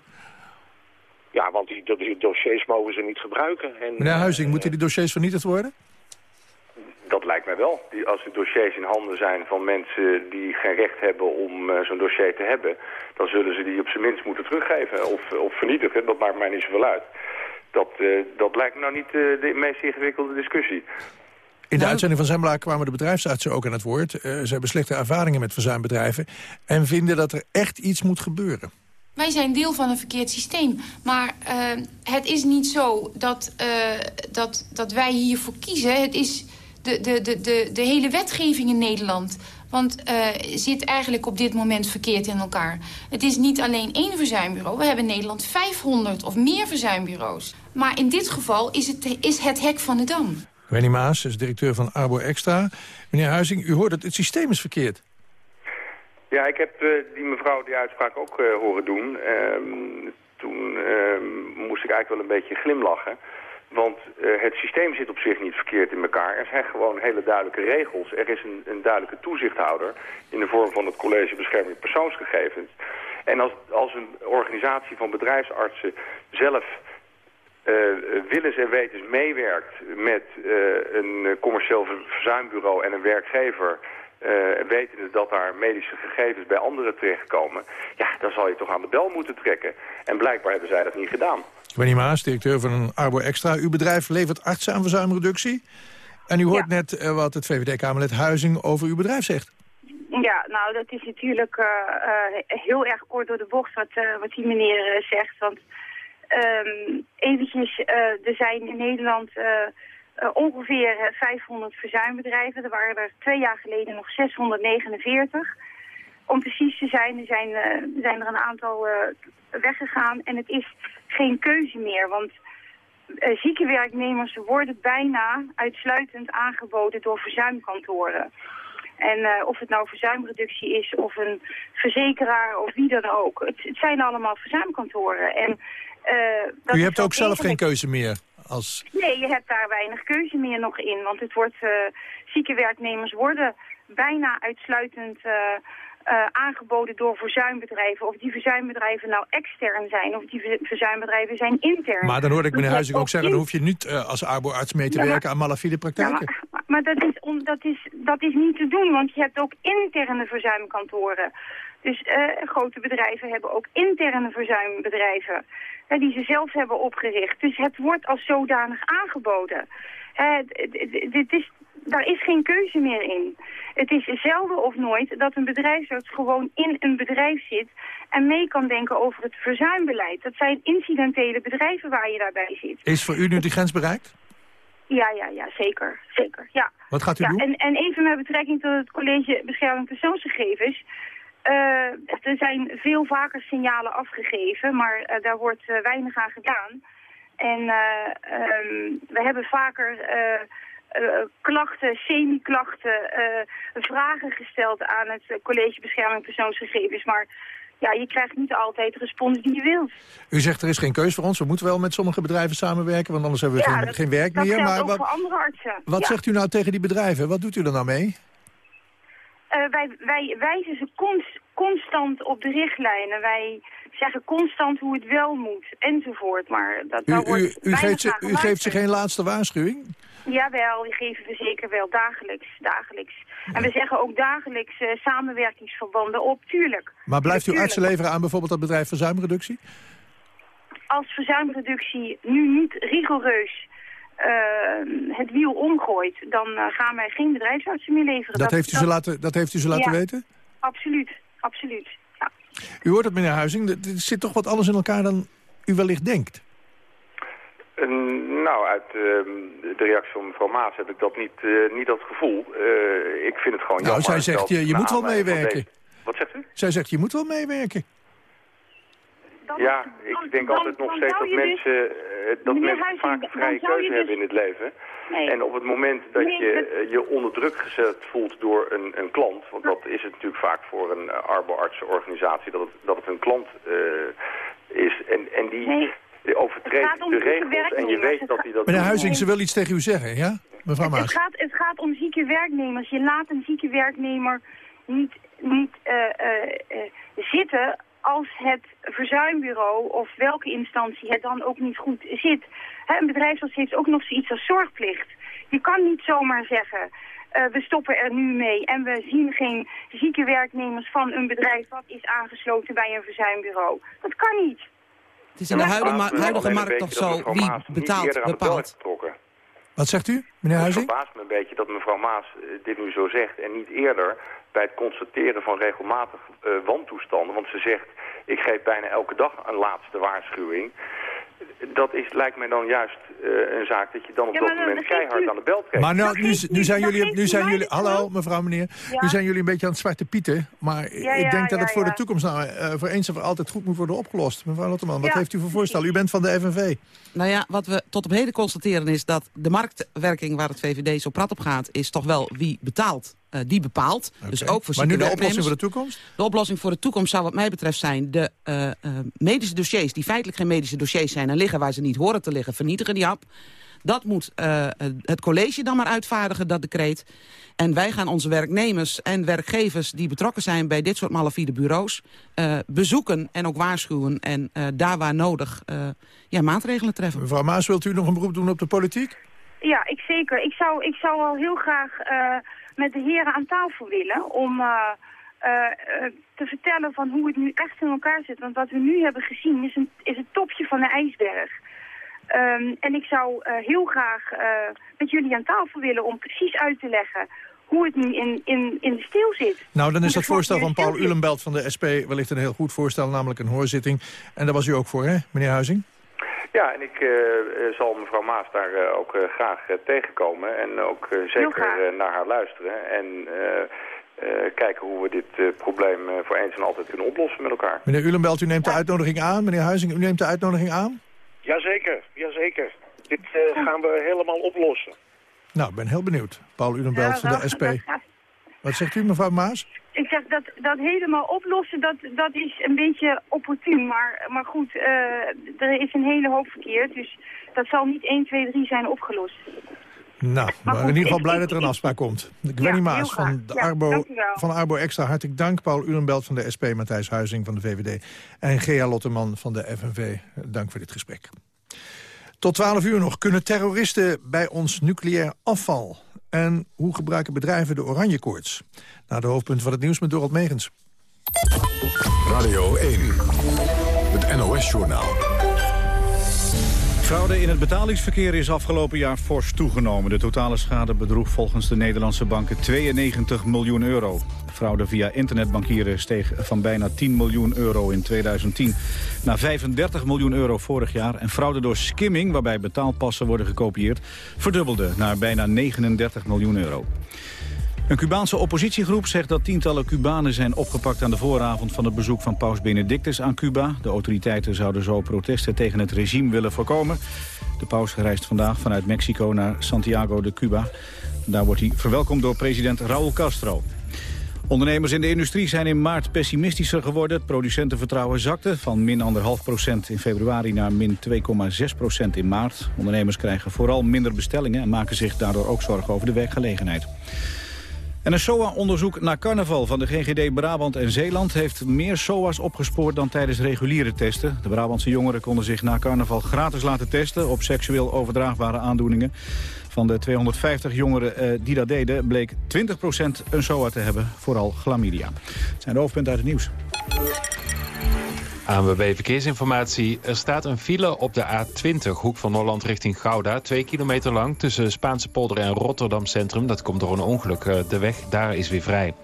Ja, want die, die dossiers mogen ze niet gebruiken. En, Meneer Huizing, moeten die dossiers vernietigd worden? Dat lijkt mij wel. Die, als de dossiers in handen zijn van mensen die geen recht hebben om uh, zo'n dossier te hebben... dan zullen ze die op zijn minst moeten teruggeven of, of vernietigen. Dat maakt mij niet zoveel uit. Dat, uh, dat lijkt nou niet uh, de meest ingewikkelde discussie. In de uitzending van Zembla kwamen de bedrijfsartsen ook aan het woord. ze hebben slechte ervaringen met verzuimbedrijven... en vinden dat er echt iets moet gebeuren. Wij zijn deel van een verkeerd systeem. Maar uh, het is niet zo dat, uh, dat, dat wij hiervoor kiezen. Het is de, de, de, de, de hele wetgeving in Nederland. Want uh, zit eigenlijk op dit moment verkeerd in elkaar. Het is niet alleen één verzuimbureau. We hebben in Nederland 500 of meer verzuimbureaus. Maar in dit geval is het, is het hek van de dam. Wenny Maas is directeur van Arbo Extra. Meneer Huizing, u hoort het, het systeem is verkeerd. Ja, ik heb uh, die mevrouw die uitspraak ook uh, horen doen. Uh, toen moest ik eigenlijk wel een beetje glimlachen. Want uh, het systeem zit op zich niet verkeerd in elkaar. Er zijn gewoon hele duidelijke regels. Er is een, een duidelijke toezichthouder in de vorm van het College Bescherming Persoonsgegevens. En als, als een organisatie van bedrijfsartsen zelf uh, willens en wetens meewerkt met uh, een commercieel verzuimbureau en een werkgever... Uh, wetende dat daar medische gegevens bij anderen terechtkomen... ja, dan zal je toch aan de bel moeten trekken. En blijkbaar hebben zij dat niet gedaan. Wenny Maas, directeur van Arbo Extra. Uw bedrijf levert artsen aan verzuimreductie. En u hoort ja. net uh, wat het VVD-Kamerlid Huizing over uw bedrijf zegt. Ja, nou, dat is natuurlijk uh, heel erg kort door de bocht wat, wat die meneer zegt. Want um, eventjes, er zijn in Nederland... Uh, ongeveer 500 verzuimbedrijven. Er waren er twee jaar geleden nog 649. Om precies te zijn, er zijn, uh, zijn er een aantal weggegaan. En het is geen keuze meer, want zieke werknemers worden bijna uitsluitend aangeboden door verzuimkantoren. En of het nou verzuimreductie is of een verzekeraar of wie dan ook. Het, het zijn allemaal verzuimkantoren. En, U hebt ook zelf geen keuze meer? Als... Nee, je hebt daar weinig keuze meer nog in. Want het wordt, uh, zieke werknemers worden bijna uitsluitend uh, uh, aangeboden door verzuimbedrijven. Of die verzuimbedrijven nou extern zijn of die verzuimbedrijven zijn intern. Maar dan hoor ik meneer Huizing ook zeggen... dan hoef je niet als arboarts mee te ja, werken aan malafide praktijken. Ja, maar, maar dat, is on, dat, is, dat is niet te doen, want je hebt ook interne verzuimkantoren. Dus grote bedrijven hebben ook interne verzuimbedrijven die ze zelf hebben opgericht. Dus het wordt als zodanig aangeboden. dit is, daar is geen keuze meer in. Het is zelden of nooit dat een bedrijfsarts gewoon in een bedrijf zit... en mee kan denken over het verzuimbeleid. Dat zijn incidentele bedrijven waar je daarbij zit. Is voor u nu die grens bereikt? Ja, ja, ja, zeker. zeker ja. Wat gaat u ja, doen? En, en even met betrekking tot het college bescherming persoonsgegevens... Uh, er zijn veel vaker signalen afgegeven, maar uh, daar wordt uh, weinig aan gedaan. En um, we hebben vaker klachten, semi-klachten, vragen gesteld aan het College Bescherming Persoonsgegevens. Maar ja, je krijgt niet altijd de respons die je wilt. U zegt er is geen keus voor ons. We moeten wel met sommige bedrijven samenwerken, want anders hebben we ja, geen, dat, geen werk dat meer. Maar wat, voor andere artsen. Wat ja. zegt u nou tegen die bedrijven? Wat doet u er nou mee? Uh, wij, wij wijzen ze const, constant op de richtlijnen. Wij zeggen constant hoe het wel moet, enzovoort. Maar dat, u, daar wordt u, u, geeft ze, u geeft ze geen laatste waarschuwing? Jawel, die geven we zeker wel dagelijks. dagelijks. Ja. En we zeggen ook dagelijks uh, samenwerkingsverbanden op, tuurlijk. Maar blijft u artsen leveren aan bijvoorbeeld dat bedrijf verzuimreductie? Als verzuimreductie nu niet rigoureus uh, het wiel omgooit, dan uh, gaan wij geen bedrijfsartsen meer leveren. Dat, dat heeft, u dat... Ze laten, dat heeft u ze laten ja, weten? Absoluut, absoluut. Ja. U hoort het, meneer Huizing, er zit toch wat anders in elkaar dan u wellicht denkt? Uh, nou, uit de reactie van mevrouw Maas heb ik dat niet, uh, niet dat gevoel. ik vind het gewoon nou, jammer. zij zegt, je, je moet wel meewerken. Deze... Wat zegt u? Zij zegt, je moet wel meewerken. Ja, ik denk dan, altijd nog steeds dat dus, mensen, uh, dat mensen Huizing, vaak vrije keuze dus, hebben in het leven. Nee. En op het moment dat nee, je uh, je onder druk gezet voelt door een, een klant, want dat is het natuurlijk vaak voor een uh, arboartsenorganisatie, dat het, dat het een klant is. En, en die, nee. Je overtreedt de regels en je weet dat hij dat Meneer. Huizing, ze wil iets tegen u zeggen, ja? Mevrouw Het, het, Maas. gaat, het gaat om zieke werknemers. Je laat een zieke werknemer niet, niet eh, eh, eh, zitten als het verzuimbureau of welke instantie het dan ook niet goed zit. Hè, een bedrijfsarts heeft ook nog zoiets als zorgplicht. Je kan niet zomaar zeggen, eh, we stoppen er nu mee en we zien geen zieke werknemers van een bedrijf wat is aangesloten bij een verzuimbureau. Dat kan niet. Het is in de huidige, ma- een markt toch zo, mevrouw wie betaalt, bepaalt. Wat zegt u, meneer Het Huizing? verbaast me een beetje dat mevrouw Maas eh, dit nu zo zegt en niet eerder bij het constateren van regelmatig eh, wantoestanden. Want ze zegt, ik geef bijna elke dag een laatste waarschuwing. Dat is, lijkt mij dan juist eh, een zaak dat je dan op Ja, dat moment keihard u- aan de bel trekt. Maar nou, nu, zijn dat jullie, nu zijn jullie, hallo mevrouw meneer, Ja. nu zijn jullie een beetje aan het zwarte pieten. Maar Ja, ik ja, denk dat ja, het voor ja. de toekomst nou eh, voor eens en voor altijd goed moet worden opgelost. Mevrouw Lotterman, wat Ja, heeft u voor voorstel? U bent van de FNV. Nou ja, wat we tot op heden constateren is dat de marktwerking waar het VVD zo prat op gaat... is toch wel wie betaalt, eh, die bepaalt. Dus ook voor maar nu de oplossing voor de toekomst? De oplossing voor de toekomst zou wat mij betreft zijn... de eh, eh, medische dossiers, die feitelijk geen medische dossiers zijn... en liggen waar ze niet horen te liggen, vernietigen die hap. Dat moet eh, het college dan maar uitvaardigen, dat decreet. En wij gaan onze werknemers en werkgevers... die betrokken zijn bij dit soort malafide bureaus... eh, bezoeken en ook waarschuwen. En eh, daar waar nodig eh, ja, maatregelen treffen. Mevrouw Maas, wilt u nog een beroep doen op de politiek? Ja, ik zeker. Ik zou, ik zou wel heel graag eh, met de heren aan tafel willen om eh, eh, eh, te vertellen van hoe het nu echt in elkaar zit. Want wat we nu hebben gezien is, een, is het topje van de ijsberg. Ehm, en ik zou heel graag met jullie aan tafel willen om precies uit te leggen hoe het nu in, in, in de steel zit. Nou, dan is dat voorstel van Paul. Ulenbelt van de SP wellicht een heel goed voorstel, namelijk een hoorzitting. En daar was u ook voor, hè, meneer Huizing? Ja, en ik eh, eh, zal mevrouw Maas daar eh, ook eh, graag tegenkomen en ook zeker naar haar luisteren. En eh, eh, kijken hoe we dit eh, probleem eh, voor eens en altijd kunnen oplossen met elkaar. Meneer Ulenbelt, u neemt de uitnodiging aan. Meneer Huizing, u neemt de uitnodiging aan. Jazeker, jazeker. Dit eh, gaan we helemaal oplossen. Nou, ik ben heel benieuwd. Paul Ulenbelt van de SP. Wat zegt u, mevrouw Maas? Ik zeg dat, dat helemaal oplossen, dat, dat is een beetje opportun. Maar, maar goed, eh, er is een hele hoop verkeerd. Dus dat zal niet 1, 2, 3 zijn opgelost. Nou, maar in goed, ieder geval ik- blij ik- dat er een ik- afspraak komt. Ja, Gwenny heel Maas van, de Ja, Arbo, van Arbo Extra, hartelijk dank. Paul Ulenbelt van de SP, Matthijs Huizing van de VVD... en Gea Lotteman van de FNV. Dank voor dit gesprek. Tot 12 uur nog kunnen terroristen bij ons nucleair afval. En hoe gebruiken bedrijven de oranje koorts? Naar de hoofdpunten van het nieuws met Dorald Megens. Radio 1, het NOS-journaal. Fraude in het betalingsverkeer is afgelopen jaar fors toegenomen. De totale schade bedroeg volgens de Nederlandse banken 92 miljoen euro. Fraude via internetbankieren steeg van bijna 10 miljoen euro in 2010 naar 35 miljoen euro vorig jaar. En fraude door skimming, waarbij betaalpassen worden gekopieerd, verdubbelde naar bijna 39 miljoen euro. Een Cubaanse oppositiegroep zegt dat tientallen Cubanen zijn opgepakt aan de vooravond van het bezoek van paus Benedictus aan Cuba. De autoriteiten zouden zo protesten tegen het regime willen voorkomen. De paus reist vandaag vanuit Mexico naar Santiago de Cuba. Daar wordt hij verwelkomd door president Raúl Castro. Ondernemers in de industrie zijn in maart pessimistischer geworden. Het producentenvertrouwen zakte van min 1,5 procent in februari naar min 2,6 procent in maart. Ondernemers krijgen vooral minder bestellingen en maken zich daardoor ook zorgen over de werkgelegenheid. En een SOA-onderzoek naar carnaval van de GGD Brabant en Zeeland... heeft meer SOA's opgespoord dan tijdens reguliere testen. De Brabantse jongeren konden zich na carnaval gratis laten testen... op seksueel overdraagbare aandoeningen. Van de 250 jongeren eh, die dat deden... bleek 20% een SOA te hebben, vooral chlamydia. Het zijn de hoofdpunten uit het nieuws. ANWB Verkeersinformatie. Er staat een file op de A20, hoek van Holland richting Gouda. Twee kilometer lang tussen Spaanse polder en Rotterdam Centrum. Dat komt door een ongeluk. Eh, De weg daar is weer vrij.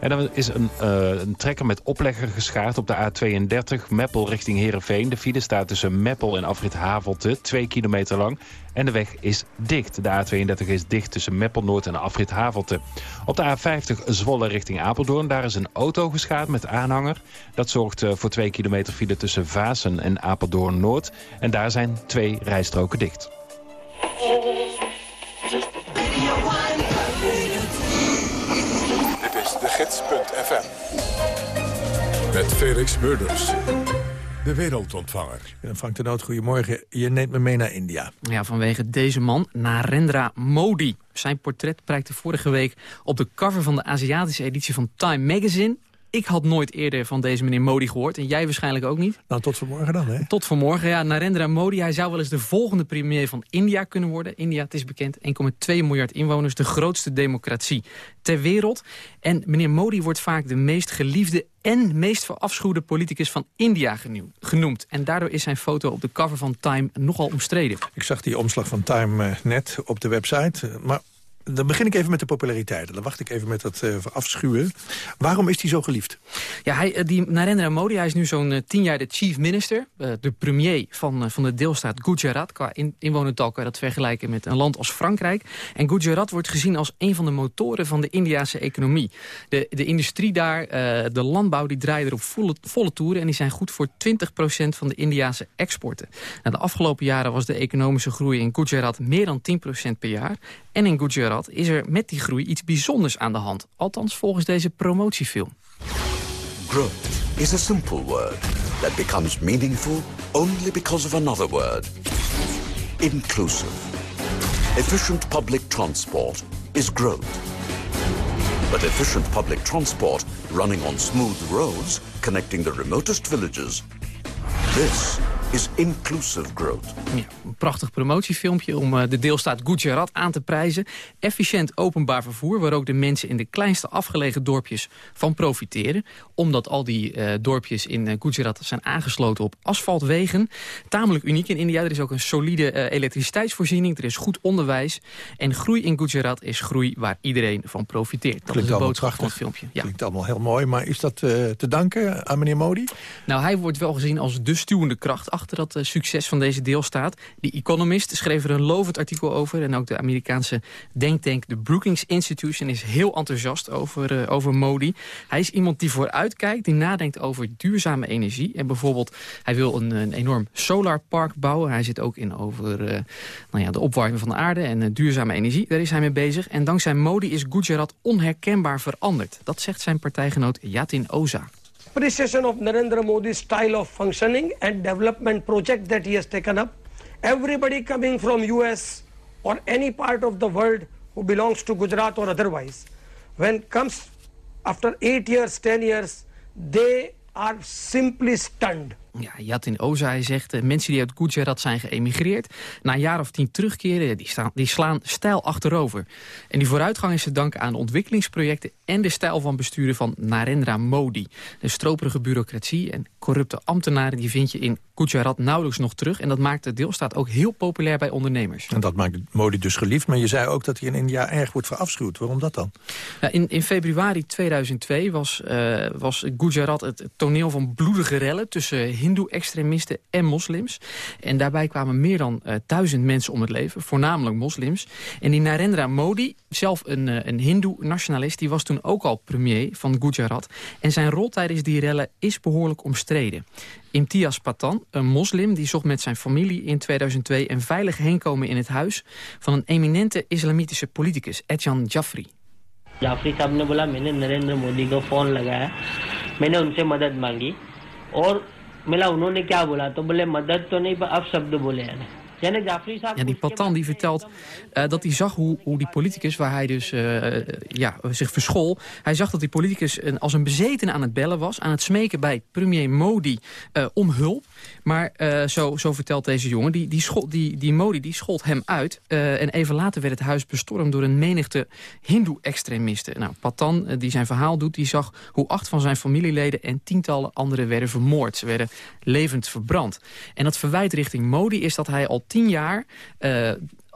En dan is een, uh, een trekker met oplegger geschaard op de A32 Meppel richting Heerenveen. De file staat tussen Meppel en afrit Havelte, twee kilometer lang. En de weg is dicht. De A32 is dicht tussen Meppel Noord en afrit Havelte. Op de A50 Zwolle richting Apeldoorn. Daar is een auto geschaard met aanhanger. Dat zorgt uh, voor twee kilometer file tussen Vaassen en Apeldoorn Noord. En daar zijn twee rijstroken dicht. gids.fm. Met Felix Murders. De wereldontvanger. Frank de Noot, goedemorgen. Je neemt me mee naar India. Ja, vanwege deze man, Narendra Modi. Zijn portret prijkte vorige week op de cover van de Aziatische editie van Time Magazine. Ik had nooit eerder van deze meneer Modi gehoord. En jij waarschijnlijk ook niet. Nou, tot vanmorgen dan, hè? Tot vanmorgen, ja. Narendra Modi, hij zou wel eens de volgende premier van India kunnen worden. India, het is bekend, 1,2 miljard inwoners. De grootste democratie ter wereld. En meneer Modi wordt vaak de meest geliefde en meest verafschuwde politicus van India genoemd. En daardoor is zijn foto op de cover van Time nogal omstreden. Ik zag die omslag van Time eh, net op de website. Maar dan begin ik even met de populariteit. Dan wacht ik even met dat uh, afschuwen. Waarom is hij zo geliefd? Ja, hij, eh, die Narendra Modi hij is nu zo'n uh, tien jaar de chief minister. de premier van, van de deelstaat Gujarat. Qua in, inwonertal kan je dat vergelijken met een land als Frankrijk. En Gujarat wordt gezien als een van de motoren van de Indiase economie. De, de industrie daar, de landbouw, die draaien er op volle, volle toeren. En die zijn goed voor 20% van de Indiase exporten. Nou, de afgelopen jaren was de economische groei in Gujarat meer dan 10% per jaar. En in Gujarat is er met die groei iets bijzonders aan de hand. Althans volgens deze promotiefilm. Growth is a simple word that becomes meaningful only because of another word. Inclusive. Efficient public transport is growth. But efficient public transport running on smooth roads connecting the remotest villages. This is inclusive growth. Ja, een prachtig promotiefilmpje om eh, de deelstaat Gujarat aan te prijzen. Efficiënt openbaar vervoer, waar ook de mensen in de kleinste afgelegen dorpjes van profiteren. Omdat al die uh, dorpjes in uh, Gujarat zijn aangesloten op asfaltwegen. Tamelijk uniek in India. Er is ook een solide elektriciteitsvoorziening. Er is goed onderwijs. En groei in Gujarat is groei waar iedereen van profiteert. Dat Klinkt is de boodschap van het filmpje. Ja. Klinkt allemaal heel mooi, maar is dat te danken aan meneer Modi? Nou, hij wordt wel gezien als de stuwende kracht achter dat uh, succes van deze deelstaat. Die Economist schreef er een lovend artikel over. En ook de Amerikaanse denktank de Brookings Institution is heel enthousiast over, uh, over Modi. Hij is iemand die vooruitkijkt, die nadenkt over duurzame energie. En bijvoorbeeld, hij wil een, een enorm solarpark bouwen. Hij zit ook in over uh, nou ja, de opwarming van de aarde en duurzame energie. Daar is hij mee bezig. En dankzij Modi is Gujarat onherkenbaar veranderd. Dat zegt zijn partijgenoot Yatin Oza. Appreciation of Narendra Modi's style of functioning and development project that he has taken up. Everybody coming from US or any part of the world who belongs to Gujarat or otherwise, when comes after eight years, ten years, they are simply stunned. Ja, Yatin Oza zegt, uh, mensen die uit Gujarat zijn geëmigreerd... na een jaar of tien terugkeren, die, staan, die slaan stijl achterover. En die vooruitgang is te danken aan ontwikkelingsprojecten... en de stijl van besturen van Narendra Modi. De stroperige bureaucratie en corrupte ambtenaren... die vind je in Gujarat nauwelijks nog terug. En dat maakt de deelstaat ook heel populair bij ondernemers. En dat maakt Modi dus geliefd. Maar je zei ook dat hij in India erg wordt verafschuwd. Waarom dat dan? Ja, in, in februari 2002 was, uh, was Gujarat het toneel van bloedige rellen... tussen hindoe-extremisten en moslims. En daarbij kwamen meer dan uh, duizend mensen om het leven, voornamelijk moslims. En die Narendra Modi, zelf een, uh, een hindoe-nationalist... die was toen ook al premier van Gujarat. En zijn rol tijdens die rellen is behoorlijk omstreden. Imtiaz Patan, een moslim, die zocht met zijn familie in 2002... een veilig heenkomen in het huis van een eminente islamitische politicus, Edjan Jaffri. Jafri साहब ने बोला मैंने नरेंद्र मोदी को फोन लगाया मैंने उनसे मदद मांगी और मिला उन्होंने क्या बोला तो बोले मदद तो नहीं पर अब शब्द बोले यानी Ja, die Patan die vertelt uh, dat hij zag hoe, hoe die politicus, waar hij dus uh, ja, zich verschool... hij zag dat die politicus een, als een bezeten aan het bellen was... aan het smeken bij premier Modi uh, om hulp. Maar zo, zo vertelt deze jongen, die, die, die, die Modi die schold hem uit. en even later werd het huis bestormd door een menigte hindoe-extremisten. Nou, Patan, die zijn verhaal doet, die zag hoe acht van zijn familieleden... en tientallen anderen werden vermoord. Ze werden levend verbrand. En dat verwijt richting Modi is dat hij al tien jaar...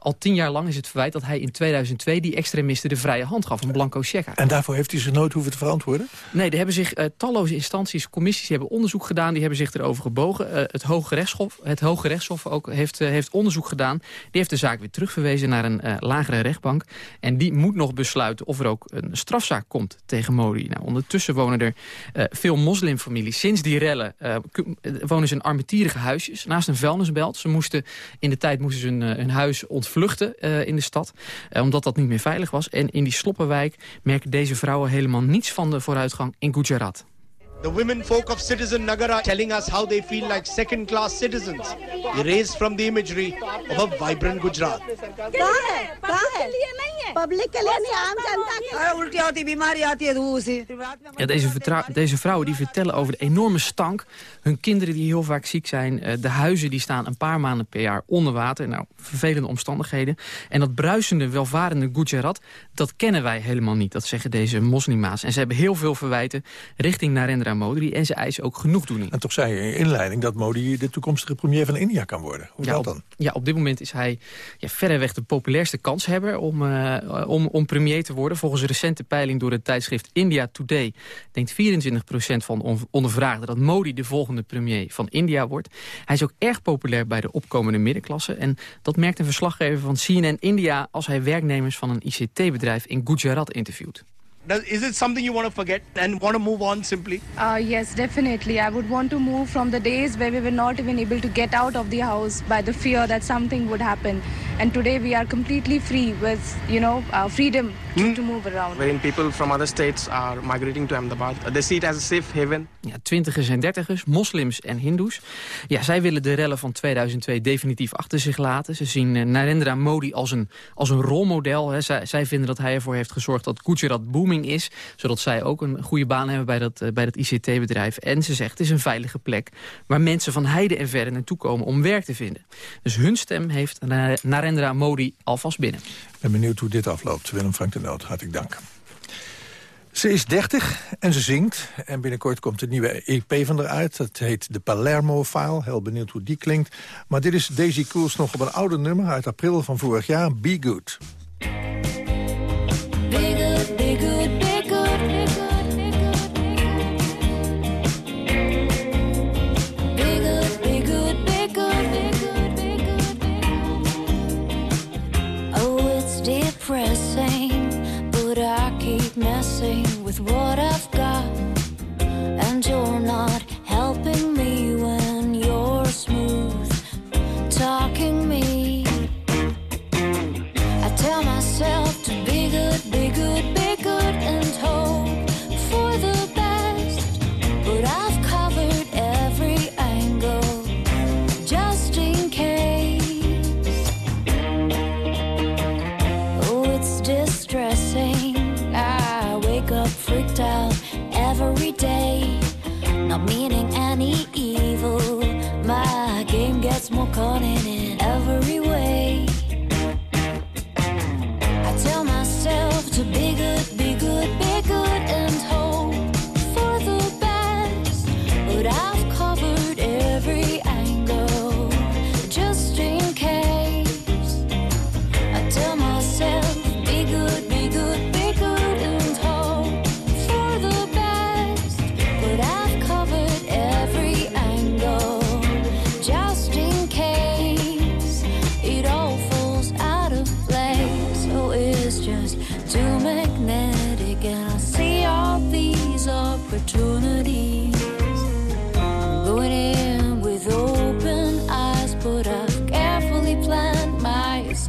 al tien jaar lang is het verwijt dat hij in 2002 die extremisten de vrije hand gaf, een blanco cheque. En daarvoor heeft hij zich nooit hoeven te verantwoorden? Nee, er hebben zich uh, talloze instanties, commissies hebben onderzoek gedaan, die hebben zich erover gebogen. Uh, het Hoge Rechtshof, het Hoge Rechtshof ook heeft, uh, heeft onderzoek gedaan. Die heeft de zaak weer terugverwezen naar een lagere rechtbank. En die moet nog besluiten of er ook een strafzaak komt tegen Modi. Nou, ondertussen wonen er veel moslimfamilies. Sinds die rellen wonen ze in armetierige huisjes naast een vuilnisbelt. Ze moesten, in de tijd moesten ze hun, hun huis ontvluchten vluchten uh, in de stad. Uh, omdat dat niet meer veilig was. En in die sloppenwijk merken deze vrouwen helemaal niets van de vooruitgang in Gujarat. The women folk of Citizen Nagara telling us how they feel like second-class citizens, erased from the imagery of a vibrant Gujarat. Ja, deze, deze vrouwen die vertellen over de enorme stank. Hun kinderen die heel vaak ziek zijn. Eh, de huizen die staan een paar maanden per jaar onder water. Nou, vervelende omstandigheden. En dat bruisende, welvarende Gujarat, dat kennen wij helemaal niet. Dat zeggen deze moslima's. En ze hebben heel veel verwijten richting Narendra Modi. En ze eisen ook genoegdoening. En toch zei je in inleiding dat Modi de toekomstige premier van India kan worden. Hoe ja, dat dan? Ja, op dit moment is hij ja, verreweg de populairste kanshebber om, uh, om, om premier te worden. Volgens een recente peiling door het tijdschrift India Today... denkt 24% van ondervraagden dat Modi de volgende premier van India wordt. Hij is ook erg populair bij de opkomende middenklasse. En dat merkt een verslaggever van CNN India... als hij werknemers van een ICT-bedrijf in Gujarat interviewt. Is it something you want to forget and want to move on simply? Uh, yes, definitely. I would want to move from the days where we were not even able to get out of the house by the fear that something would happen. And today we are completely free with, you know, uh, freedom hmm? to move around. Wherein people from other states are migrating to Ahmedabad. They see it as a safe haven. Ja, twintigers en dertigers, moslims en hindoes. Ja, zij willen de rellen van 2002 definitief achter zich laten. Ze zien uh, Narendra Modi als een, als een rolmodel. Hè. Zij, zij vinden dat hij ervoor heeft gezorgd dat Gujarat booming is. Zodat zij ook een goede baan hebben bij dat, eh, bij dat ICT-bedrijf. En ze zegt het is een veilige plek waar mensen van heide en verre naartoe komen om werk te vinden. Dus hun stem heeft Narendra Modi alvast binnen. Ben benieuwd hoe dit afloopt. Willem Frank de Noot, hartelijk dank. Ze is 30 en ze zingt. En binnenkort komt een nieuwe EP van haar uit. Dat heet de Palermo File. Heel benieuwd hoe die klinkt. Maar dit is Daisy Cools nog op een oude nummer uit april van vorig jaar. Be Good.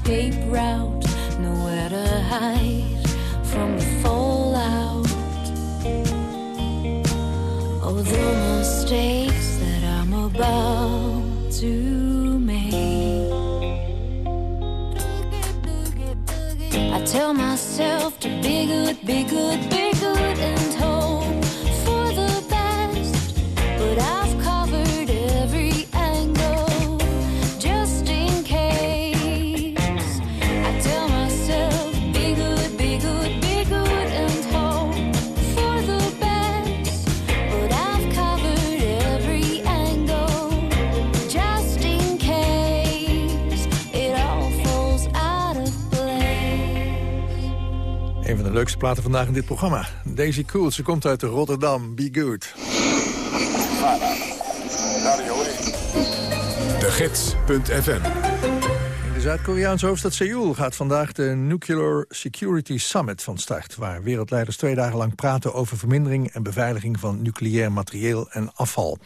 Escape route. Nowhere to hide from the fallout. Oh, the mistakes that I'm about to make. I tell myself to be good, be good, be good, leukste platen vandaag in dit programma. Daisy Cool, ze komt uit Rotterdam. Be good. De Gids.fm In de Zuid-Koreaanse hoofdstad Seoul gaat vandaag de Nuclear Security Summit van start... waar wereldleiders twee dagen lang praten over vermindering en beveiliging van nucleair materieel en afval.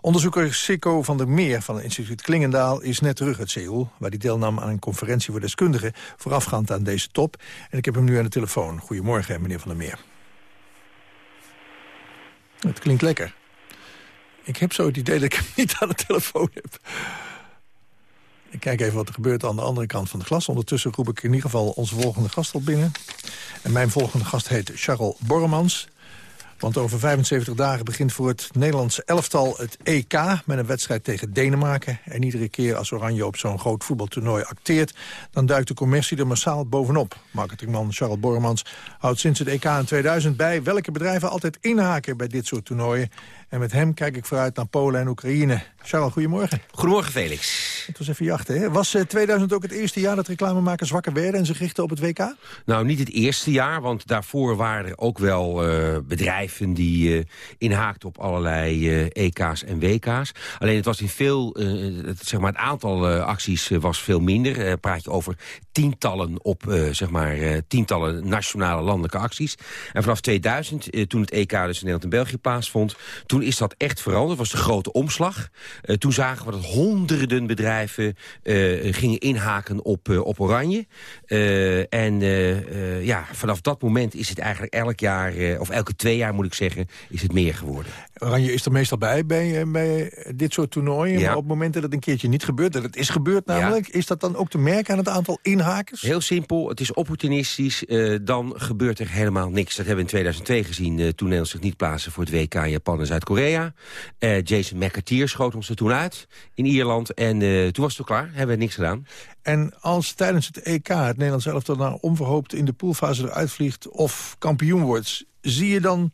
Onderzoeker Sikko van der Meer van het instituut Klingendaal is net terug uit Seoul... waar hij deelnam aan een conferentie voor deskundigen voorafgaand aan deze top. En ik heb hem nu aan de telefoon. Goedemorgen, meneer van der Meer. Het klinkt lekker. Ik heb zo het idee dat ik hem niet aan de telefoon heb. Ik kijk even wat er gebeurt aan de andere kant van de glas. Ondertussen roep ik in ieder geval onze volgende gast al binnen. En mijn volgende gast heet Charles Borremans. Want over 75 dagen begint voor het Nederlandse elftal het EK... met een wedstrijd tegen Denemarken. En iedere keer als Oranje op zo'n groot voetbaltoernooi acteert... dan duikt de commercie er massaal bovenop. Marketingman Charles Borremans houdt sinds het EK in 2000 bij... welke bedrijven altijd inhaken bij dit soort toernooien. En met hem kijk ik vooruit naar Polen en Oekraïne. Charles, goedemorgen. Goedemorgen, Felix. Het was even jachten, hè? Was 2000 ook het eerste jaar dat reclamemakers wakker werden... en zich richten op het WK? Nou, niet het eerste jaar, want daarvoor waren er ook wel uh, bedrijven... die uh, inhaakten op allerlei EK's en WK's. Alleen het was in veel, zeg maar, het aantal acties was veel minder. praat je over tientallen op, zeg maar, tientallen nationale landelijke acties. En vanaf 2000, toen het EK dus in Nederland en België plaatsvond... toen is dat echt veranderd, was de grote omslag... Toen zagen we dat honderden bedrijven uh, gingen inhaken op, uh, op Oranje. en ja, vanaf dat moment is het eigenlijk elk jaar, of elke twee jaar moet ik zeggen, is het meer geworden. Oranje is er meestal bij, bij, bij dit soort toernooien. Ja. Maar op het moment dat het een keertje niet gebeurt, dat het is gebeurd namelijk... Ja. is dat dan ook te merken aan het aantal inhakers? Heel simpel, het is opportunistisch. dan gebeurt er helemaal niks. Dat hebben we in 2002 gezien toen Nederland zich niet plaatsen voor het WK in Japan en Zuid-Korea. Jason McAteer schoot ons er toen uit in Ierland. En toen was het klaar, hebben we niks gedaan. En als tijdens het EK het Nederlands elftal nou onverhoopt in de poolfase eruit vliegt... of kampioen wordt, zie je dan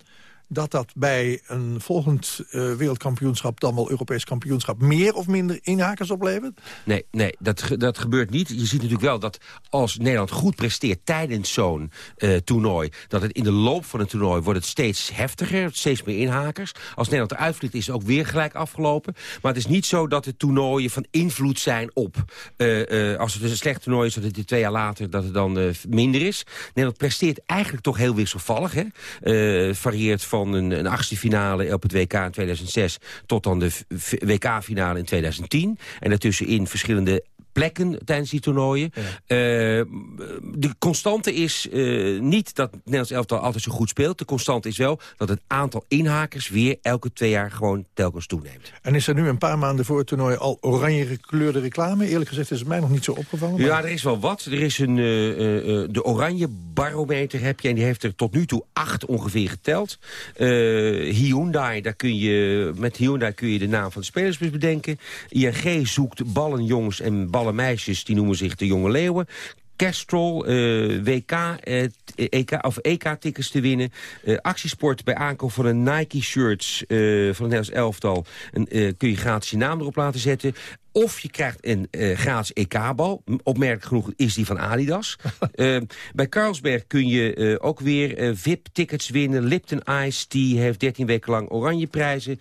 dat dat bij een volgend uh, wereldkampioenschap... dan wel Europees kampioenschap meer of minder inhakers oplevert? Nee, nee dat, dat gebeurt niet. Je ziet natuurlijk wel dat als Nederland goed presteert tijdens zo'n uh, toernooi... dat het in de loop van het toernooi wordt het steeds heftiger, steeds meer inhakers. Als Nederland eruit vliegt is het ook weer gelijk afgelopen. Maar het is niet zo dat de toernooien van invloed zijn op... Uh, als het een slecht toernooi is, dat het twee jaar later dat het dan minder is. Nederland presteert eigenlijk toch heel wisselvallig. Hè? varieert van een, een achtste finale op het WK in 2006... tot dan de WK-finale in 2010. En daartussenin verschillende plekken tijdens die toernooien. Ja. Uh, de constante is uh, niet dat het Nederlands elftal altijd zo goed speelt. De constante is wel dat het aantal inhakers weer elke twee jaar gewoon telkens toeneemt. En is er nu een paar maanden voor het toernooi al oranje gekleurde reclame? Eerlijk gezegd is het mij nog niet zo opgevallen. Maar... Ja, er is wel wat. Er is een, uh, de oranje barometer heb je en die heeft er tot nu toe acht ongeveer geteld. Hyundai, daar kun je, met Hyundai kun je de naam van de spelersbus bedenken. ING zoekt ballenjongens en ballen alle meisjes, die noemen zich de jonge leeuwen. Castrol, uh, WK, EK, of EK-tickets te winnen. Uh, actiesport bij aankoop van een Nike-shirts van het Nederlands elftal. En, kun je gratis je naam erop laten zetten. Of je krijgt een uh, gratis EK-bal. Opmerkelijk genoeg is die van Adidas. uh, bij Carlsberg kun je uh, ook weer VIP-tickets winnen. Lipton Ice die heeft 13 weken lang oranje prijzen.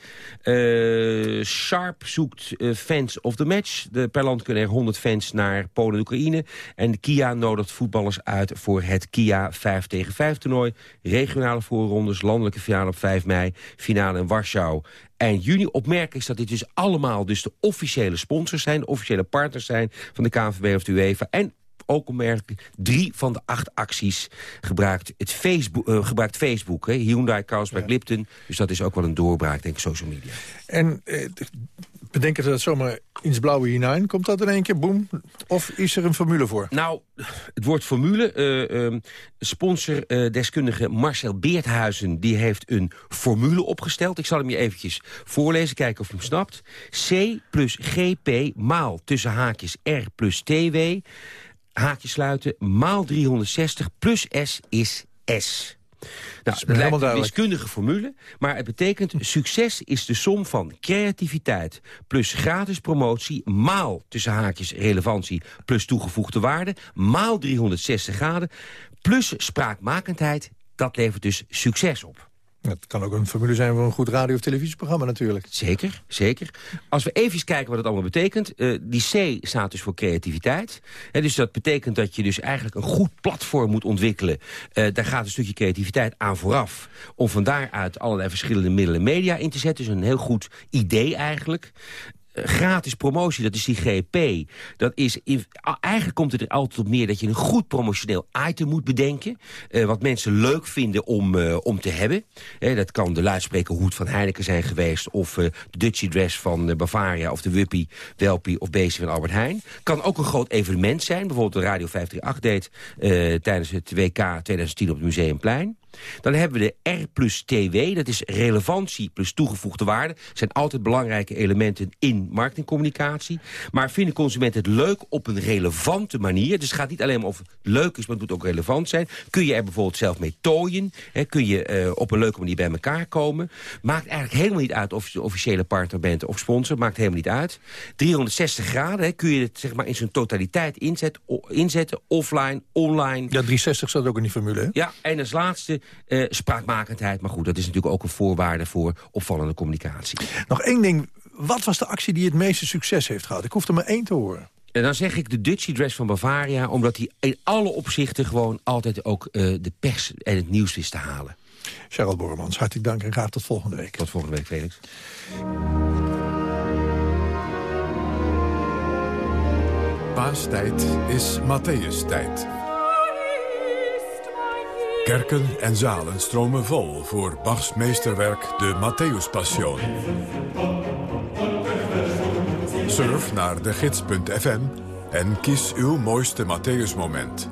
Sharp zoekt fans of the match. De, per land kunnen er 100 fans naar Polen en Oekraïne. En Kia nodigt voetballers uit voor het Kia 5 tegen 5 toernooi. Regionale voorrondes, landelijke finale op 5 mei. Finale in Warschau eind juni. Opmerkelijk is dat dit dus allemaal dus de officiële sponsors zijn... de officiële partners zijn van de KNVB of de UEFA... en ook opmerkelijk, drie van de acht acties gebruikt, het Facebook, uh, gebruikt Facebook. Hè? Hyundai, Carlsberg, ja. Lipton. Dus dat is ook wel een doorbraak, denk ik, social media. En eh, bedenken ze dat zomaar ins blauwe hinein? Komt dat in één keer, boem? Of is er een formule voor? Nou, het woord formule. Uh, uh, sponsordeskundige Marcel Beerthuizen... die heeft een formule opgesteld. Ik zal hem je eventjes voorlezen, kijken of je hem snapt. C plus GP maal tussen haakjes R plus TW... haakjes sluiten, maal 360 plus S is S. Nou, dat is een wiskundige formule, maar het betekent... succes is de som van creativiteit plus gratis promotie... maal tussen haakjes relevantie plus toegevoegde waarde... maal 360 graden plus spraakmakendheid. Dat levert dus succes op. Het kan ook een formule zijn voor een goed radio- of televisieprogramma natuurlijk. Zeker, zeker. Als we even kijken wat het allemaal betekent. Uh, die C staat dus voor creativiteit. Dus dat betekent dat je dus eigenlijk een goed platform moet ontwikkelen. Uh, daar gaat een stukje creativiteit aan vooraf. Om van daaruit allerlei verschillende middelen media in te zetten. Dus een heel goed idee eigenlijk. Gratis promotie, dat is die GP. Dat is eigenlijk komt het er altijd op neer dat je een goed promotioneel item moet bedenken. Uh, wat mensen leuk vinden om, uh, om te hebben. dat kan de luidsprekerhoed van Heineken zijn geweest... of de Dutchie dress van Bavaria of de Wuppie, Welpie of Beestje van Albert Heijn. Kan ook een groot evenement zijn. Bijvoorbeeld de Radio 538 deed tijdens het WK 2010 op het Museumplein. Dan hebben we de R plus TW, dat is relevantie plus toegevoegde waarde. Dat zijn altijd belangrijke elementen in marketingcommunicatie. Maar vinden consumenten het leuk op een relevante manier? Dus het gaat niet alleen maar of het leuk is, maar het moet ook relevant zijn. Kun je er bijvoorbeeld zelf mee tooien? Hè? Kun je uh, op een leuke manier bij elkaar komen? Maakt eigenlijk helemaal niet uit of je officiële partner bent of sponsor. Maakt helemaal niet uit. 360 graden hè? kun je het zeg maar, in zijn totaliteit inzet, inzetten. Offline, online. Ja, 360 staat ook in die formule, hè? Ja, en als laatste uh, spraakmakendheid. Maar goed, dat is natuurlijk ook een voorwaarde voor opvallende communicatie. Nog één ding. Wat was de actie die het meeste succes heeft gehad? Ik hoef er maar één te horen. En dan zeg ik de Dutchie Dress van Bavaria... omdat hij in alle opzichten gewoon altijd ook uh, de pers en het nieuws wist te halen. Charles Borremans, hartelijk dank en graag tot volgende week. Tot volgende week, Felix. Paastijd is Matthäus-tijd. Kerken en zalen stromen vol voor Bachs meesterwerk de Matthäus-passion. Surf naar de gids.fm en kies uw mooiste Matthäus-moment.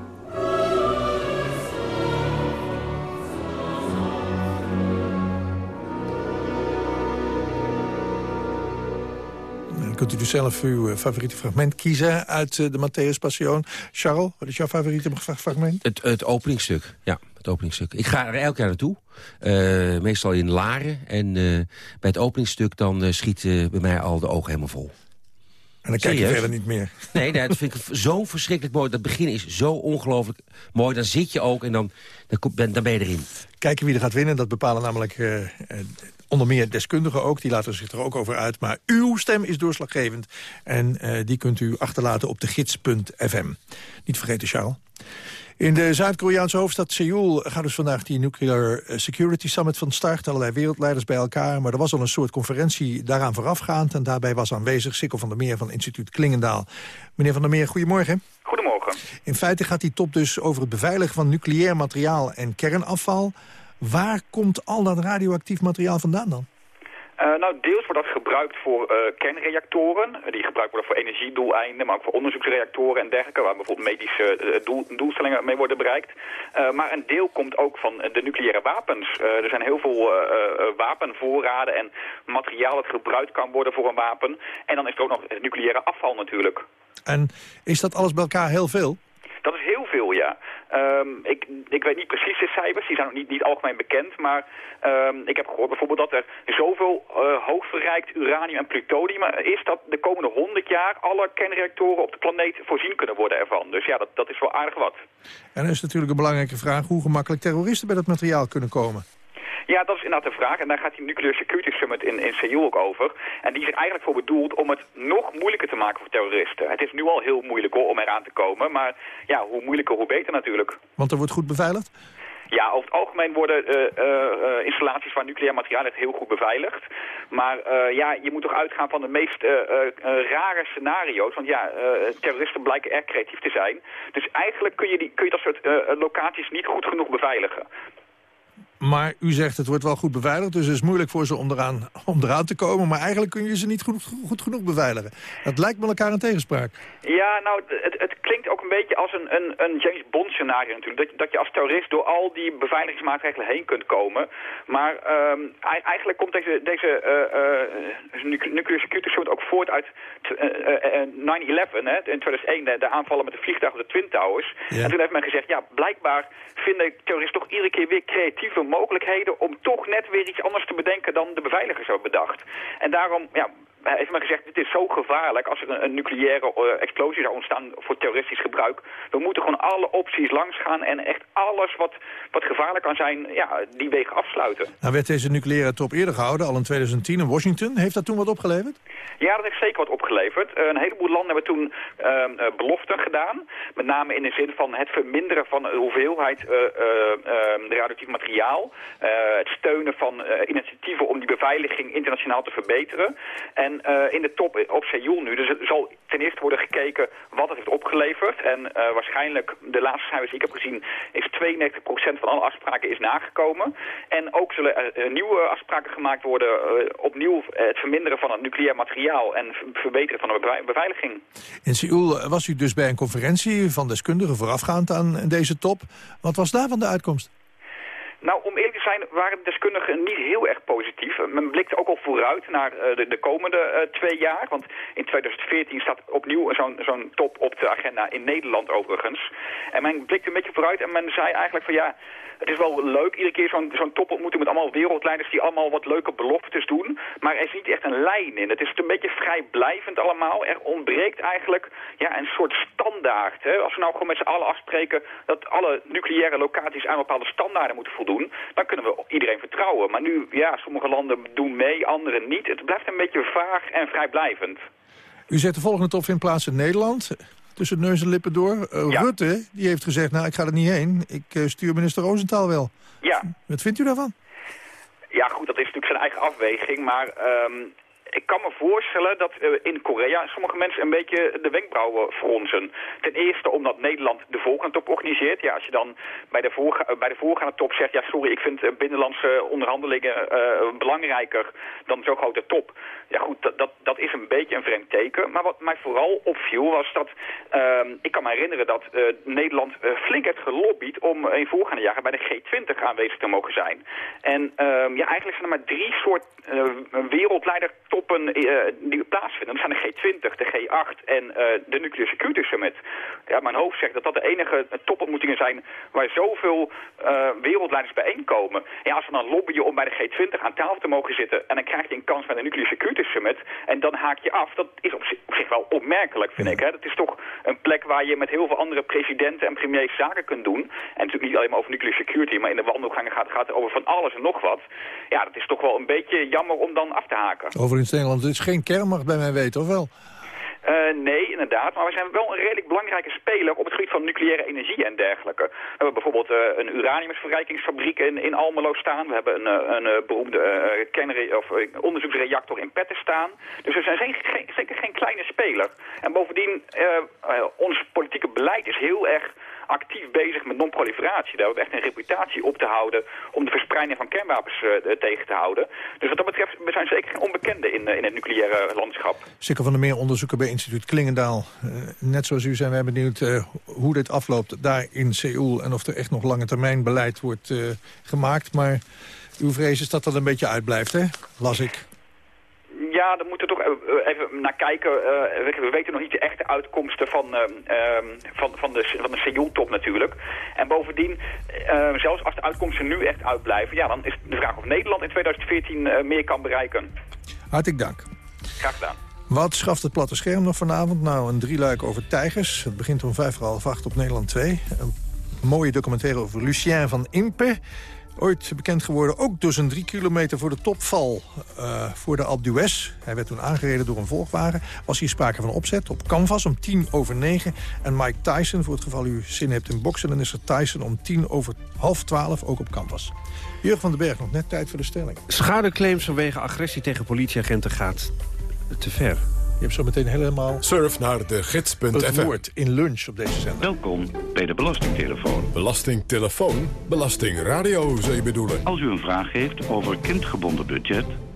Dan kunt u dus zelf uw eh, favoriete fragment kiezen uit eh, de Matthäus Passion. Charles, wat is jouw favoriete fragment? Het, het openingsstuk, ja het openingsstuk. Ik ga er elk jaar naartoe. Uh, meestal in Laren. En uh, bij het openingsstuk dan uh, schieten bij mij al de ogen helemaal vol. En dan kijk je verder niet meer. Nee, nee dat vind ik zo verschrikkelijk mooi. Dat begin is zo ongelooflijk mooi. Dan zit je ook en dan, dan, dan ben je erin. Kijken wie er gaat winnen, dat bepalen namelijk onder meer deskundigen ook. Die laten zich er ook over uit. Maar uw stem is doorslaggevend. En die kunt u achterlaten op de gids.fm. Niet vergeten, Charles. In de Zuid-Koreaanse hoofdstad Seoul gaat dus vandaag die Nuclear Security Summit van start. Allerlei wereldleiders bij elkaar. Maar er was al een soort conferentie daaraan voorafgaand. En daarbij was aanwezig Sikkel van der Meer van instituut Klingendaal. Meneer van der Meer, goedemorgen. Goedemorgen. In feite gaat die top dus over het beveiligen van nucleair materiaal en kernafval. Waar komt al dat radioactief materiaal vandaan dan? Uh, nou, deels wordt dat gebruikt voor uh, kernreactoren. Uh, die gebruikt worden voor energiedoeleinden, maar ook voor onderzoeksreactoren en dergelijke, waar bijvoorbeeld medische doel, doelstellingen mee worden bereikt. maar een deel komt ook van de nucleaire wapens. er zijn heel veel wapenvoorraden en materiaal dat gebruikt kan worden voor een wapen. En dan is er ook nog nucleaire afval natuurlijk. En is dat alles bij elkaar heel veel? Dat is heel veel, ja. Um, ik, ik weet niet precies de cijfers, die zijn nog niet, niet algemeen bekend. Maar um, ik heb gehoord bijvoorbeeld dat er zoveel uh, hoogverrijkt uranium en plutonium is... dat de komende 100 jaar alle kernreactoren op de planeet voorzien kunnen worden ervan. Dus ja, dat, dat is wel aardig wat. En er is natuurlijk een belangrijke vraag hoe gemakkelijk terroristen bij dat materiaal kunnen komen. Ja, dat is inderdaad de vraag. En daar gaat die Nuclear Security Summit in, in Seoul ook over. En die is er eigenlijk voor bedoeld om het nog moeilijker te maken voor terroristen. Het is nu al heel moeilijk hoor, om eraan te komen. Maar ja, hoe moeilijker, hoe beter natuurlijk. Want er wordt goed beveiligd? Ja, over het algemeen worden uh, uh, installaties van nucleair materiaal echt heel goed beveiligd. Maar uh, ja, je moet toch uitgaan van de meest rare scenario's. Want ja, terroristen blijken erg creatief te zijn. Dus eigenlijk kun je, die, kun je dat soort locaties niet goed genoeg beveiligen. Maar u zegt het wordt wel goed beveiligd, dus het is moeilijk voor ze om eraan, om eraan te komen. Maar eigenlijk kun je ze niet goed, goed genoeg beveiligen. Dat lijkt me elkaar een tegenspraak. Ja, nou, het, het klinkt ook een beetje als een, een, een James Bond scenario natuurlijk. Dat, dat je als terrorist door al die beveiligingsmaatregelen heen kunt komen. Maar um, eigenlijk komt deze, deze uh, uh, nuclear security summit ook voort uit 9-11, in 2001, de, de, aanvallen met de vliegtuigen op de Twin Towers. En toen heeft men gezegd, ja, blijkbaar vinden terroristen toch iedere keer weer creatieve mogelijkheden om toch net weer iets anders te bedenken dan de beveiligers hebben bedacht. En daarom ja, heeft men gezegd, dit is zo gevaarlijk als er een, een nucleaire uh, explosie zou ontstaan voor terroristisch gebruik. We moeten gewoon alle opties langs gaan en echt alles wat, wat gevaarlijk kan zijn, ja, die wegen afsluiten. Nou werd deze nucleaire top eerder gehouden, al in 2010 in Washington. Heeft dat toen wat opgeleverd? Ja, dat heeft zeker wat opgeleverd. Uh, een heleboel landen hebben toen uh, beloften gedaan. Met name in de zin van het verminderen van de hoeveelheid uh, radioactief materiaal. het steunen van initiatieven om die beveiliging internationaal te verbeteren. En in de top op Seoul nu, dus er zal ten eerste worden gekeken wat het heeft opgeleverd. En waarschijnlijk, de laatste cijfers die ik heb gezien, is 92% van alle afspraken is nagekomen. En ook zullen er nieuwe afspraken gemaakt worden, opnieuw het verminderen van het nucleair materiaal en verbeteren van de beveiliging. In Seoul was u dus bij een conferentie van deskundigen voorafgaand aan deze top. Wat was daarvan de uitkomst? Nou, om eerlijk te zijn waren de deskundigen niet heel erg positief. Men blikte ook al vooruit naar uh, de, de, komende uh, twee jaar. Want in 2014 staat opnieuw zo'n zo'n top op de agenda in Nederland overigens. En men blikte een beetje vooruit en men zei eigenlijk van ja het is wel leuk, iedere keer zo'n zo'n topontmoeting met allemaal wereldleiders die allemaal wat leuke beloftes doen. Maar er is niet echt een lijn in. Het is een beetje vrijblijvend allemaal. Er ontbreekt eigenlijk ja, een soort standaard. Hè? Als we nou gewoon met z'n allen afspreken dat alle nucleaire locaties aan bepaalde standaarden moeten voldoen, dan kunnen we iedereen vertrouwen. Maar nu, ja, sommige landen doen mee, andere niet. Het blijft een beetje vaag en vrijblijvend. U zet de volgende top in plaats in Nederland tussen neus en lippen door. Uh, Rutte die heeft gezegd, nou ik ga er niet heen. Ik uh, stuur minister Roosentaal wel. Ja. Wat vindt u daarvan? Ja goed, dat is natuurlijk zijn eigen afweging. Maar um, ik kan me voorstellen dat uh, in Korea sommige mensen een beetje de wenkbrauwen fronsen. Ten eerste omdat Nederland de volgende top organiseert. Ja, als je dan bij de, voorga bij de voorgaande top zegt... ja, sorry, ik vind binnenlandse onderhandelingen belangrijker dan zo'n grote top. Ja goed, dat, dat, is een beetje een vreemd teken. Maar wat mij vooral opviel was dat... Uh, ik kan me herinneren dat Nederland flink heeft gelobbyd... om in voorgaande jaren bij de G20 aanwezig te mogen zijn. En ehm, ja, eigenlijk zijn er maar drie soort wereldleidertoppen die plaatsvinden. Dat zijn de G20, de G8 en de Nuclear Security Summit. Ja, mijn hoofd zegt dat dat de enige topontmoetingen zijn... waar zoveel wereldleiders bijeenkomen. Ja, als we dan lobbyen om bij de G20 aan tafel te mogen zitten... en dan krijg je een kans bij de Nuclear Security Summit. En dan haak je af. Dat is op zich, wel opmerkelijk, vind ik. Hè? Dat is toch een plek waar je met heel veel andere presidenten en premiers zaken kunt doen. En natuurlijk niet alleen maar over nuclear security, maar in de wandelgangen gaat, gaat het over van alles en nog wat. Ja, dat is toch wel een beetje jammer om dan af te haken. Overigens, Het is geen kernmacht bij mij weten, of wel? Uh, nee, inderdaad. Maar we zijn wel een redelijk belangrijke speler op het gebied van nucleaire energie en dergelijke. We hebben bijvoorbeeld uh, een uraniumsverrijkingsfabriek in, in Almelo staan. We hebben een, uh, een beroemde of, onderzoeksreactor in Petten staan. Dus we zijn zeker geen kleine speler. En bovendien, ons politieke beleid is heel erg actief bezig met non-proliferatie. Daar hebben we echt een reputatie op te houden om de verspreiding van kernwapens uh, tegen te houden. Dus wat dat betreft, we zijn zeker geen onbekenden in, uh, in het nucleaire landschap. Zeker van de meer onderzoeken bij instituut Klingendaal. Uh, net zoals u zijn wij benieuwd hoe dit afloopt daar in Seoul... en of er echt nog lange termijn beleid wordt gemaakt. Maar uw vrees is dat dat een beetje uitblijft, hè? Las ik. Ja, daar moeten we toch even naar kijken. Uh, we weten nog niet de echte uitkomsten van, uh, van, van de, van de Seoul-top natuurlijk. En bovendien, zelfs als de uitkomsten nu echt uitblijven... ja, dan is de vraag of Nederland in 2014 meer kan bereiken. Hartelijk dank. Graag gedaan. Wat schaft het platte scherm nog vanavond? Nou, een drieluik over tijgers. Het begint om vijf voor half acht op Nederland 2. Een mooie documentaire over Lucien van Impe... Ooit bekend geworden ook door zijn drie kilometer voor de topval uh, voor de Alpe. Hij werd toen aangereden door een volgwagen. Was hier sprake van opzet op canvas om tien over negen. En Mike Tyson, voor het geval u zin hebt in boksen... dan is er Tyson om tien over half twaalf ook op canvas. Jurgen van den Berg, nog net tijd voor de stelling. Schadeclaims vanwege agressie tegen politieagenten gaat te ver. Je hebt zo meteen helemaal... Surf naar de gids.fm. Het woord in lunch op deze zender. Welkom bij de Belastingtelefoon. Belastingtelefoon? Belastingradio, zou je bedoelen? Als u een vraag heeft over kindgebonden budget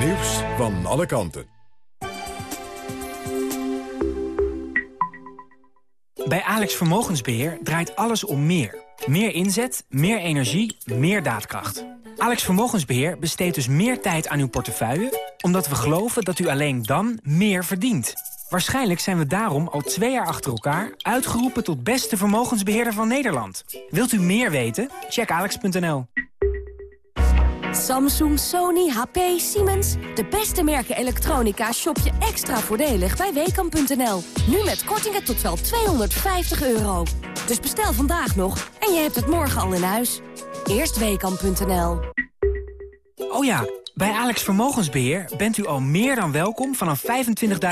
Nieuws van alle kanten. Bij Alex Vermogensbeheer draait alles om meer. Meer inzet, meer energie, meer daadkracht. Alex Vermogensbeheer besteedt dus meer tijd aan uw portefeuille... omdat we geloven dat u alleen dan meer verdient. Waarschijnlijk zijn we daarom al twee jaar achter elkaar... uitgeroepen tot beste vermogensbeheerder van Nederland. Wilt u meer weten? Check alex.nl. Samsung, Sony, HP, Siemens. De beste merken elektronica shop je extra voordelig bij Weekamp.nl. Nu met kortingen tot wel 250 euro. Dus bestel vandaag nog en je hebt het morgen al in huis. Eerst Weekamp.nl. Oh ja, bij Alex Vermogensbeheer bent u al meer dan welkom vanaf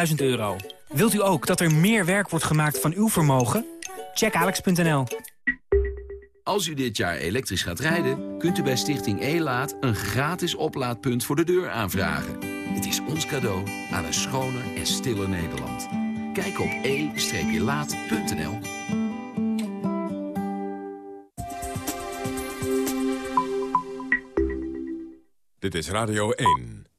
25.000 euro. Wilt u ook dat er meer werk wordt gemaakt van uw vermogen? Check alex.nl. Als u dit jaar elektrisch gaat rijden, kunt u bij Stichting E-Laat... een gratis oplaadpunt voor de deur aanvragen. Het is ons cadeau aan een schoner en stiller Nederland. Kijk op e-laat.nl. Dit is Radio 1.